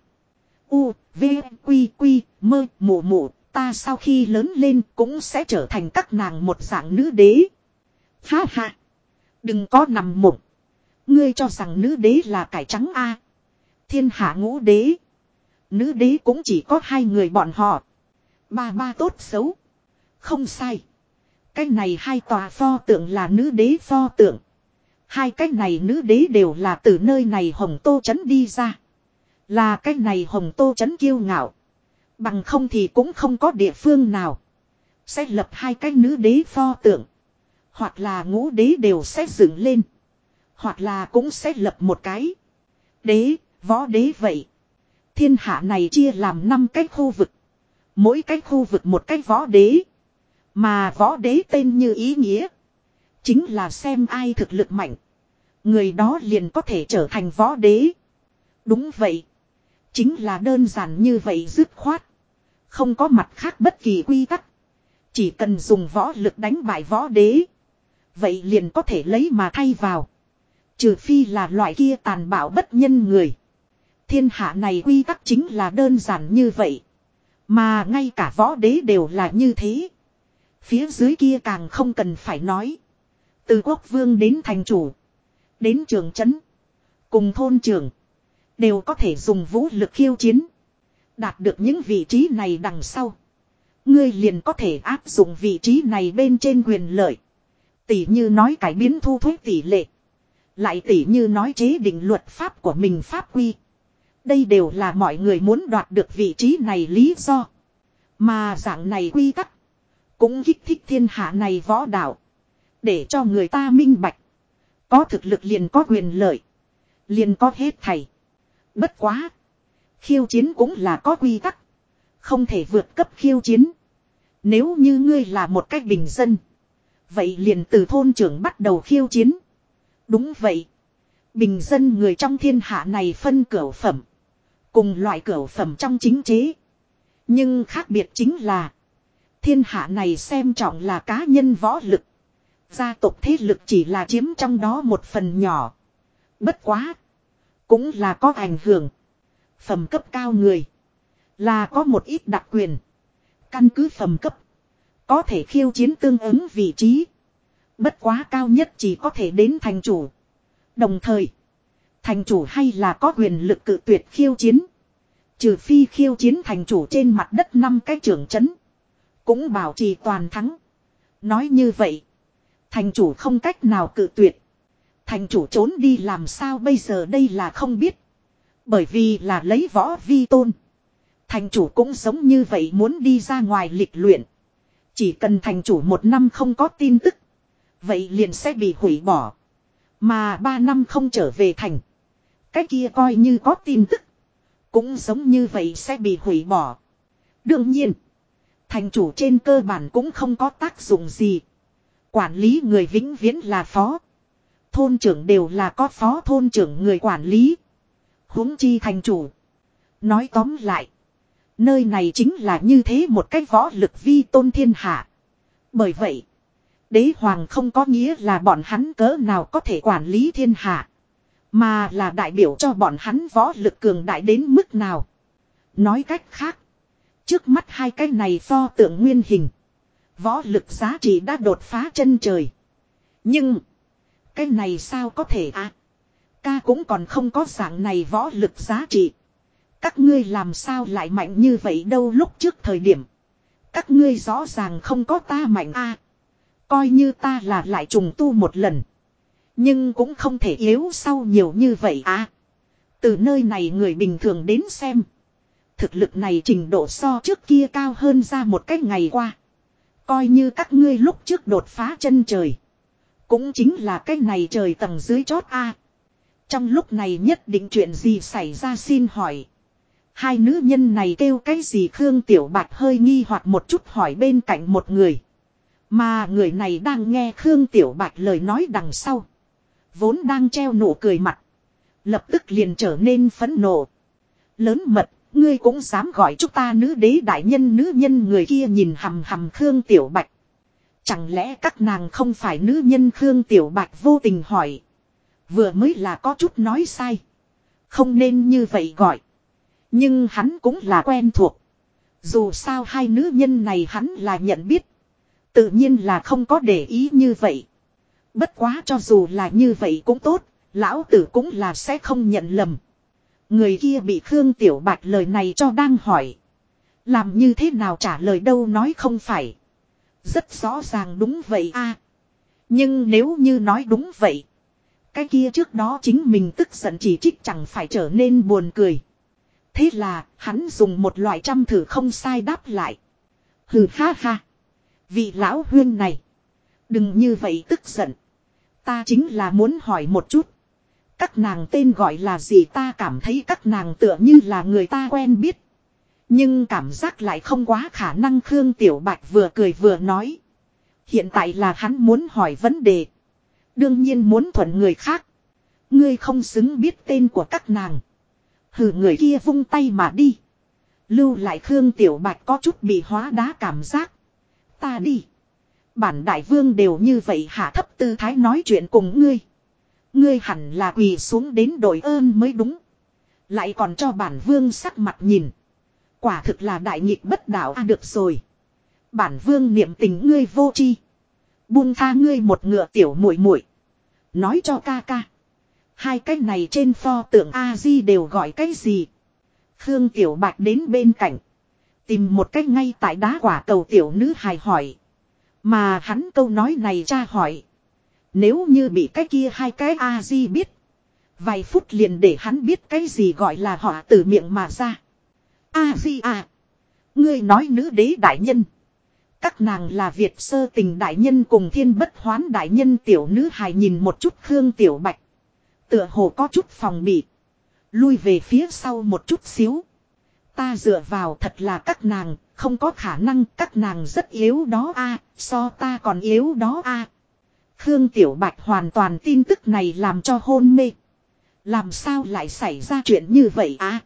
[SPEAKER 1] U, V, Quy, Quy, mơ, mụ mụ, ta sau khi lớn lên cũng sẽ trở thành các nàng một dạng nữ đế. Ha ha. Đừng có nằm mộng. Ngươi cho rằng nữ đế là cải trắng A. Thiên hạ ngũ đế. Nữ đế cũng chỉ có hai người bọn họ. Ba ba tốt xấu. Không sai. Cái này hai tòa pho tượng là nữ đế pho tượng. Hai cái này nữ đế đều là từ nơi này hồng tô chấn đi ra. Là cái này hồng tô chấn kiêu ngạo. Bằng không thì cũng không có địa phương nào. Sẽ lập hai cái nữ đế pho tượng. Hoặc là ngũ đế đều sẽ dựng lên. Hoặc là cũng sẽ lập một cái. Đế, võ đế vậy. Thiên hạ này chia làm năm cái khu vực. Mỗi cái khu vực một cái võ đế. Mà võ đế tên như ý nghĩa. Chính là xem ai thực lực mạnh. Người đó liền có thể trở thành võ đế. Đúng vậy. Chính là đơn giản như vậy dứt khoát. Không có mặt khác bất kỳ quy tắc. Chỉ cần dùng võ lực đánh bại võ đế. Vậy liền có thể lấy mà thay vào. Trừ phi là loại kia tàn bạo bất nhân người. Thiên hạ này quy tắc chính là đơn giản như vậy. Mà ngay cả võ đế đều là như thế. Phía dưới kia càng không cần phải nói. Từ quốc vương đến thành chủ. Đến trường trấn. Cùng thôn trưởng. Đều có thể dùng vũ lực khiêu chiến. Đạt được những vị trí này đằng sau. Ngươi liền có thể áp dụng vị trí này bên trên quyền lợi. Tỷ như nói cải biến thu thuế tỷ lệ. Lại tỷ như nói chế định luật pháp của mình pháp quy. Đây đều là mọi người muốn đoạt được vị trí này lý do. Mà dạng này quy tắc. Cũng kích thích thiên hạ này võ đạo. Để cho người ta minh bạch. Có thực lực liền có quyền lợi. Liền có hết thầy. Bất quá. Khiêu chiến cũng là có quy tắc. Không thể vượt cấp khiêu chiến. Nếu như ngươi là một cách bình dân. Vậy liền từ thôn trưởng bắt đầu khiêu chiến. Đúng vậy. Bình dân người trong thiên hạ này phân cửa phẩm. Cùng loại cửa phẩm trong chính chế. Nhưng khác biệt chính là. Thiên hạ này xem trọng là cá nhân võ lực. Gia tộc thế lực chỉ là chiếm trong đó một phần nhỏ. Bất quá. Cũng là có ảnh hưởng. Phẩm cấp cao người. Là có một ít đặc quyền. Căn cứ phẩm cấp. Có thể khiêu chiến tương ứng vị trí. Bất quá cao nhất chỉ có thể đến thành chủ. Đồng thời. Thành chủ hay là có quyền lực cự tuyệt khiêu chiến. Trừ phi khiêu chiến thành chủ trên mặt đất năm cái trưởng chấn. Cũng bảo trì toàn thắng. Nói như vậy. Thành chủ không cách nào cự tuyệt. Thành chủ trốn đi làm sao bây giờ đây là không biết. Bởi vì là lấy võ vi tôn. Thành chủ cũng giống như vậy muốn đi ra ngoài lịch luyện. Chỉ cần thành chủ một năm không có tin tức. Vậy liền sẽ bị hủy bỏ. Mà ba năm không trở về thành. Cái kia coi như có tin tức. Cũng giống như vậy sẽ bị hủy bỏ. Đương nhiên. Thành chủ trên cơ bản cũng không có tác dụng gì. Quản lý người vĩnh viễn là phó. Thôn trưởng đều là có phó thôn trưởng người quản lý. huống chi thành chủ. Nói tóm lại. Nơi này chính là như thế một cách võ lực vi tôn thiên hạ. Bởi vậy. Đế hoàng không có nghĩa là bọn hắn cỡ nào có thể quản lý thiên hạ. Mà là đại biểu cho bọn hắn võ lực cường đại đến mức nào. Nói cách khác. Trước mắt hai cái này pho tượng nguyên hình. Võ lực giá trị đã đột phá chân trời. Nhưng. Cái này sao có thể à. Ca cũng còn không có dạng này võ lực giá trị. Các ngươi làm sao lại mạnh như vậy đâu lúc trước thời điểm. Các ngươi rõ ràng không có ta mạnh a Coi như ta là lại trùng tu một lần. Nhưng cũng không thể yếu sau nhiều như vậy à. Từ nơi này người bình thường đến xem. Thực lực này trình độ so trước kia cao hơn ra một cách ngày qua. Coi như các ngươi lúc trước đột phá chân trời. Cũng chính là cái này trời tầng dưới chót a. Trong lúc này nhất định chuyện gì xảy ra xin hỏi. Hai nữ nhân này kêu cái gì Khương Tiểu Bạch hơi nghi hoặc một chút hỏi bên cạnh một người. Mà người này đang nghe Khương Tiểu Bạch lời nói đằng sau. Vốn đang treo nụ cười mặt. Lập tức liền trở nên phẫn nộ. Lớn mật, ngươi cũng dám gọi chúng ta nữ đế đại nhân nữ nhân người kia nhìn hầm hầm Khương Tiểu Bạch. Chẳng lẽ các nàng không phải nữ nhân Khương Tiểu Bạch vô tình hỏi. Vừa mới là có chút nói sai. Không nên như vậy gọi. Nhưng hắn cũng là quen thuộc. Dù sao hai nữ nhân này hắn là nhận biết. Tự nhiên là không có để ý như vậy. Bất quá cho dù là như vậy cũng tốt, lão tử cũng là sẽ không nhận lầm. Người kia bị Khương Tiểu Bạch lời này cho đang hỏi. Làm như thế nào trả lời đâu nói không phải. Rất rõ ràng đúng vậy a. nhưng nếu như nói đúng vậy. Cái kia trước đó chính mình tức giận chỉ trích chẳng phải trở nên buồn cười. Thế là, hắn dùng một loại trăm thử không sai đáp lại. Hừ ha ha. Vị lão huyên này. Đừng như vậy tức giận. Ta chính là muốn hỏi một chút. Các nàng tên gọi là gì ta cảm thấy các nàng tựa như là người ta quen biết. Nhưng cảm giác lại không quá khả năng Khương Tiểu Bạch vừa cười vừa nói. Hiện tại là hắn muốn hỏi vấn đề. Đương nhiên muốn thuận người khác. Ngươi không xứng biết tên của các nàng. Hừ, người kia vung tay mà đi. Lưu lại Khương Tiểu Bạch có chút bị hóa đá cảm giác. Ta đi. Bản đại vương đều như vậy hạ thấp tư thái nói chuyện cùng ngươi. Ngươi hẳn là quỳ xuống đến đội ơn mới đúng. Lại còn cho bản vương sắc mặt nhìn. Quả thực là đại nghịch bất đạo a, được rồi. Bản vương niệm tình ngươi vô chi. Buông tha ngươi một ngựa tiểu muội muội. Nói cho ca ca. Hai cái này trên pho tượng A-di đều gọi cái gì. Khương Tiểu Bạch đến bên cạnh. Tìm một cách ngay tại đá quả cầu tiểu nữ hài hỏi. Mà hắn câu nói này cha hỏi. Nếu như bị cái kia hai cái A-di biết. Vài phút liền để hắn biết cái gì gọi là họ từ miệng mà ra. A-di à. Ngươi nói nữ đế đại nhân. Các nàng là Việt sơ tình đại nhân cùng thiên bất hoán đại nhân tiểu nữ hài nhìn một chút Khương Tiểu Bạch. Tựa hồ có chút phòng bị. Lui về phía sau một chút xíu. Ta dựa vào thật là các nàng, không có khả năng các nàng rất yếu đó a so ta còn yếu đó a Khương Tiểu Bạch hoàn toàn tin tức này làm cho hôn mê. Làm sao lại xảy ra chuyện như vậy à?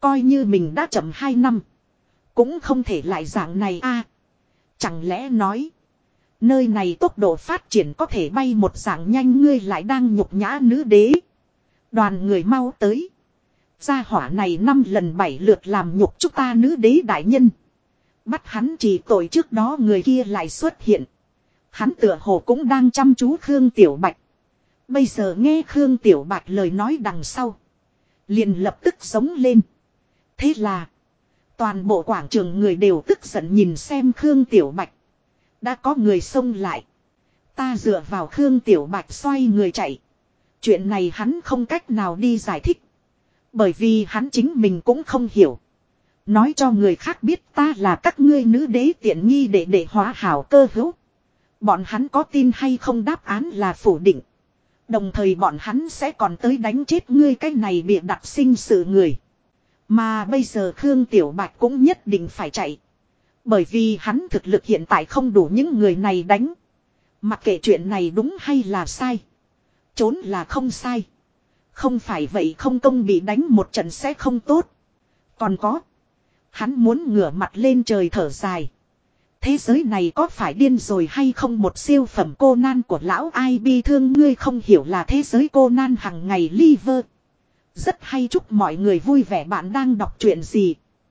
[SPEAKER 1] Coi như mình đã chậm 2 năm. Cũng không thể lại dạng này a Chẳng lẽ nói. Nơi này tốc độ phát triển có thể bay một dạng nhanh ngươi lại đang nhục nhã nữ đế. Đoàn người mau tới. Gia hỏa này năm lần bảy lượt làm nhục chúng ta nữ đế đại nhân. Bắt hắn chỉ tội trước đó người kia lại xuất hiện. Hắn tựa hồ cũng đang chăm chú Khương Tiểu Bạch. Bây giờ nghe Khương Tiểu Bạch lời nói đằng sau. Liền lập tức sống lên. Thế là. Toàn bộ quảng trường người đều tức giận nhìn xem Khương Tiểu Bạch. Đã có người xông lại. Ta dựa vào Khương Tiểu Bạch xoay người chạy. Chuyện này hắn không cách nào đi giải thích. Bởi vì hắn chính mình cũng không hiểu. Nói cho người khác biết ta là các ngươi nữ đế tiện nghi để để hóa hảo cơ hữu. Bọn hắn có tin hay không đáp án là phủ định. Đồng thời bọn hắn sẽ còn tới đánh chết ngươi cái này bịa đặt sinh sự người. Mà bây giờ Khương Tiểu Bạch cũng nhất định phải chạy. Bởi vì hắn thực lực hiện tại không đủ những người này đánh. Mặc kệ chuyện này đúng hay là sai. Trốn là không sai. Không phải vậy không công bị đánh một trận sẽ không tốt. Còn có. Hắn muốn ngửa mặt lên trời thở dài. Thế giới này có phải điên rồi hay không một siêu phẩm cô nan của lão ai bi thương, ngươi không hiểu là thế giới cô nan hằng ngày liver. Rất hay, chúc mọi người vui vẻ bạn đang đọc chuyện gì.